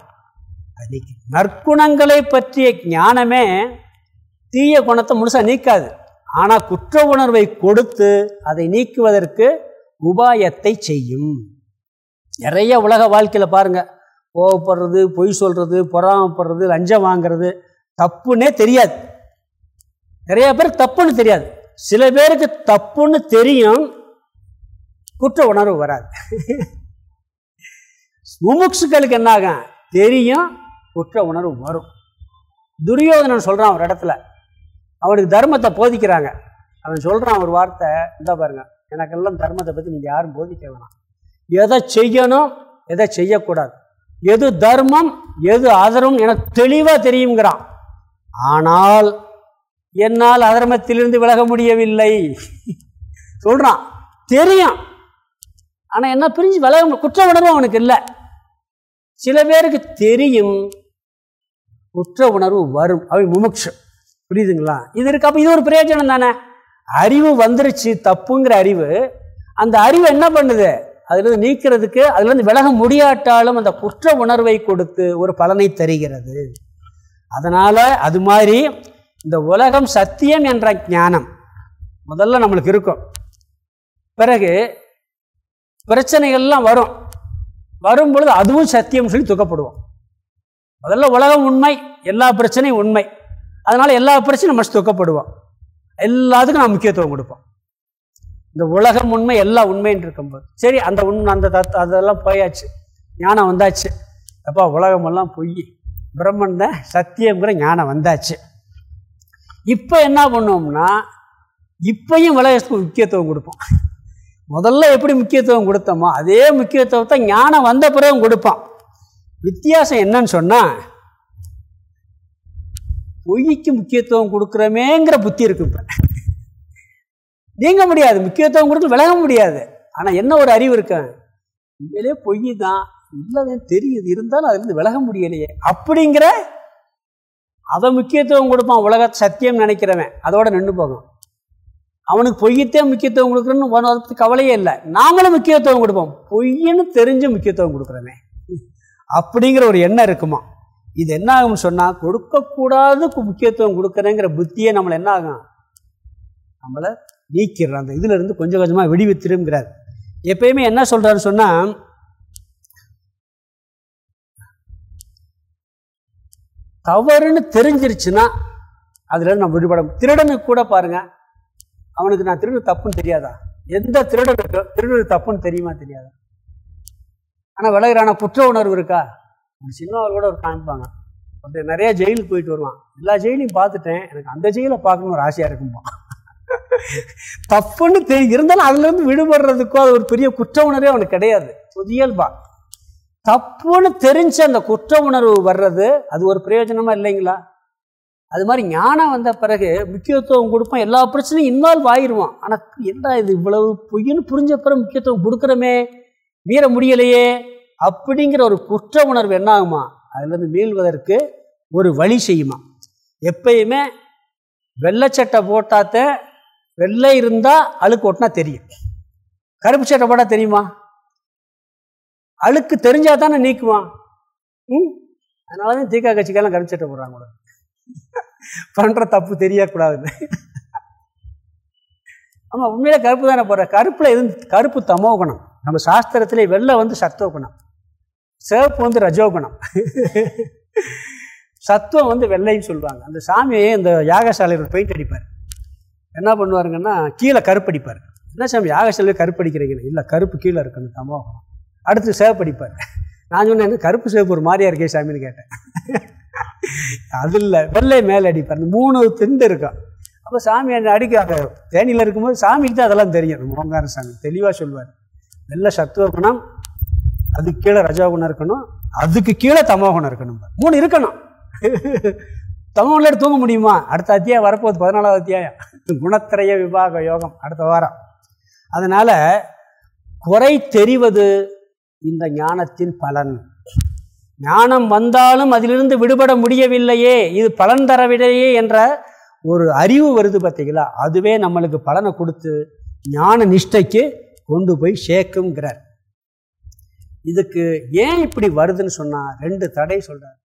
அது நற்குணங்களை பற்றிய ஞானமே தீய குணத்தை முழுசாக நீக்காது. ஆனால் குற்ற உணர்வை கொடுத்து அதை நீக்குவதற்கு உபாயத்தை செய்யும். நிறைய உலக வாழ்க்கையில் பாருங்கள் கோவப்படுறது பொய் சொல்கிறது பொறாமப்படுறது லஞ்சம் வாங்கிறது தப்புன்னே தெரியாது. நிறைய பேர் தப்புன்னு தெரியாது. சில பேருக்கு தப்புன்னு தெரியும். குற்ற உணர்வு வராது. முமுட்சுக்களுக்கு என்னாகும் தெரியும் குற்ற உணர்வு வரும். துரியோதனன் சொல்கிறான் ஒரு இடத்துல. அவனுக்கு தர்மத்தை போதிக்கிறாங்க. அவன் சொல்கிறான் ஒரு வார்த்தை இந்த பாருங்க எனக்கெல்லாம் தர்மத்தை பற்றி நீங்கள் யாரும் போதிக்க வேணாம். எதை செய்யணும் எதை செய்யக்கூடாது. எது தர்மம் எது அதர்மம் எனக்கு தெளிவாக தெரியுங்கிறான். ஆனால் என்னால் அதர்மத்திலிருந்து விலக முடியவில்லை. சொல்கிறான் தெரியும். ஆனால் என்ன பிரிஞ்சு விலக குற்ற உணர்வு அவனுக்கு இல்லை. சில பேருக்கு தெரியும் குற்ற உணர்வு வரும். அவை முமுட்சம் புரியுதுங்களா? இது இருக்கு. அப்போ இது ஒரு பிரயோஜனம் தானே? அறிவு வந்துருச்சு தப்புங்கிற அறிவு. அந்த அறிவு என்ன பண்ணுது? அதுலேருந்து நீக்கிறதுக்கு அதுலேருந்து விலக முடியாட்டாலும் அந்த குற்ற உணர்வை கொடுத்து ஒரு பலனை தருகிறது. அதனால் அது மாதிரி இந்த உலகம் சத்தியம் என்ற ஞானம் முதல்ல நம்மளுக்கு இருக்கும். பிறகு பிரச்சனைகள்லாம் வரும். வரும் பொழுது அதுவும் சத்தியம் சொல்லி துக்கப்படுவோம். முதல்ல உலகம் உண்மை எல்லா பிரச்சனையும் உண்மை. அதனால் எல்லா பிரச்சனையும் நம்ம துக்கப்படுவோம். எல்லாத்துக்கும் நம்ம முக்கியத்துவம் கொடுப்போம். இந்த உலகம் உண்மை எல்லா உண்மைன்னு இருக்கும்போது. சரி அந்த உண்மை அந்த தத் அதெல்லாம் போயாச்சு. ஞானம் வந்தாச்சு. அப்பா உலகமெல்லாம் பொய். பிரம்மண்ட சத்தியங்கிற ஞானம் வந்தாச்சு. இப்போ என்ன பண்ணுவோம்னா இப்பையும் உலகத்துக்கு முக்கியத்துவம் கொடுப்போம். முதல்ல எப்படி முக்கியத்துவம் கொடுத்தோமோ அதே முக்கியத்துவத்தை ஞானம் வந்த பிறகு கொடுப்பான். வித்தியாசம் என்னன்னு சொன்னால் பொய்க்கு முக்கியத்துவம் கொடுக்குறமேங்கிற புத்தி இருக்கு இப்போ. நீங்க முடியாது. முக்கியத்துவம் கொடுத்து விலக முடியாது. ஆனால் என்ன ஒரு அறிவு இருக்கேன் உண்மையிலே பொய் தான். இல்லை தெரியுது. இருந்தாலும் அதுலேருந்து விலக முடியலையே. அப்படிங்கிற அதை முக்கியத்துவம் கொடுப்பான். உலக சத்தியம் நினைக்கிறவன். அதோட நின்று போகும். அவனுக்கு பொய்யத்தே முக்கியத்துவம் கொடுக்குறன்னு அதை கவலையே இல்லை. நாங்களும் முக்கியத்துவம் கொடுப்போம். பொய்ன்னு தெரிஞ்சு முக்கியத்துவம் கொடுக்குறவன் அப்படிங்கிற ஒரு எண்ணம் இருக்குமா? இது என்ன ஆகும்னு சொன்னால் கொடுக்கக்கூடாது முக்கியத்துவம் கொடுக்குறேங்கிற புத்தியே நம்மளை என்ன ஆகும்? நம்மளை நீக்கிடுற அந்த இதுல இருந்து கொஞ்சம் கொஞ்சமாக விடுவித்திருங்கிறார் எப்பயுமே என்ன சொல்கிறாரு சொன்னால் தவறுன்னு தெரிஞ்சிருச்சுன்னா அதுலேருந்து நம்ம விடுபட திருடனுக்கு கூட பாருங்க. அவனுக்கு நான் திருடு தப்புன்னு தெரியாதா? எந்த திருடனுக்கு திருடு தப்புன்னு தெரியுமா தெரியாதா? ஆனால் விளையிறான குற்ற உணர்வு இருக்கா? ஒரு சின்னவர் கூட ஒரு காமிப்பாங்க. அப்படி நிறைய ஜெயிலுக்கு போயிட்டு வருவான். எல்லா ஜெயிலையும் பார்த்துட்டேன். எனக்கு அந்த ஜெயிலை பார்க்கணும்னு ஒரு ஆசையாக இருக்கும்பா தப்புன்னு தெரி இருந்தாலும் அதுலேருந்து விடுபடுறதுக்கோ அது ஒரு பெரிய குற்ற உணர்வே அவனுக்கு கிடையாது. இயல்பா. தப்புன்னு தெரிஞ்ச அந்த குற்ற உணர்வு வர்றது அது ஒரு பிரயோஜனமாக இல்லைங்களா? அது மாதிரி ஞானம் வந்த பிறகு முக்கியத்துவம் கொடுப்போம். எல்லா பிரச்சனையும் இன்வால்வ் ஆயிடுவான் ஆனால் என்ன இது இவ்வளவு பொய்ன்னு புரிஞ்ச பிறகு முக்கியத்துவம் கொடுக்குறோமே மீற முடியலையே அப்படிங்கிற ஒரு குற்ற உணர்வு என்ன ஆகுமா? அதுலேருந்து மீள்வதற்கு ஒரு வழி செய்யுமா? எப்பயுமே வெள்ளச்சட்டை போட்டாத்த வெள்ளை இருந்தால் அழுக்கு ஓட்டினா தெரியும். கருப்பு சட்டை போட்டால் தெரியுமா? அழுக்கு தெரிஞ்சால் தானே நீக்குவான். ம்? அதனால தான் தீக்கா கட்சிக்கெல்லாம் கருப்பு சட்டை போடுறாங்க கூட பண்ணுற தப்பு தெரியக்கூடாதுன்னு. ஆமாம் உண்மையில கருப்பு தானே போடுற. கருப்பில் எதுவும் கருப்பு தமோ குணம் நம்ம சாஸ்திரத்திலே வெள்ளை வந்து சத்துவ குணம் சிவப்பு வந்து ரஜோகுணம். சத்துவம் வந்து வெள்ளைன்னு சொல்லுவாங்க. அந்த சாமியை இந்த யாகசாலையில் பெயிண்ட் அடிப்பார். என்ன பண்ணுவாருங்கன்னா கீழே கருப்படிப்பார். என்ன சாமி யாகசாலையில் கருப்படிக்கிறீங்கன்னு இல்லை கருப்பு கீழே இருக்கணும் தமோகம் அடுத்து சிவப்படிப்பார். நான் சொன்னேன் கருப்பு சேவப்பு ஒரு மாதிரியா இருக்கே சாமின்னு கேட்டேன். அது இல்லை வெள்ளை மேலே அடிப்பார். இந்த மூணு திண்டு இருக்கும். அப்போ சாமி என்ன அடிக்க தேனியில் இருக்கும்போது சாமிக்கு தான் அதெல்லாம் தெரியும். மோங்கார சாமி தெளிவாக சொல்லுவார் வெள்ளை சத்துவ குணம் அதுக்கு கீழே ரஜோகுணம் இருக்கணும் அதுக்கு கீழே தமோகுணம் இருக்கணும். மூணு இருக்கணும். தமோகுணம் தூங்க முடியுமா? அடுத்த அத்தியாயம் வரப்போகுது பதினாலாவது அத்தியாயம். குணத்திரைய விவாக யோகம் அடுத்த வாரம். அதனால் குறை தெரிவது இந்த ஞானத்தின் பலன். ஞானம் வந்தாலும் அதிலிருந்து விடுபட முடியவில்லையே இது பலன் தரவில்லையே என்ற ஒரு அறிவு வருது பார்த்தீங்களா அதுவே நம்மளுக்கு பலனை கொடுத்து ஞான நிஷ்டைக்கு கொண்டு போய் சேர்க்குங்கிறார் இதுக்கு ஏன் இப்படி வருதுன்னு சொன்னால் ரெண்டு தடை சொல்கிறார்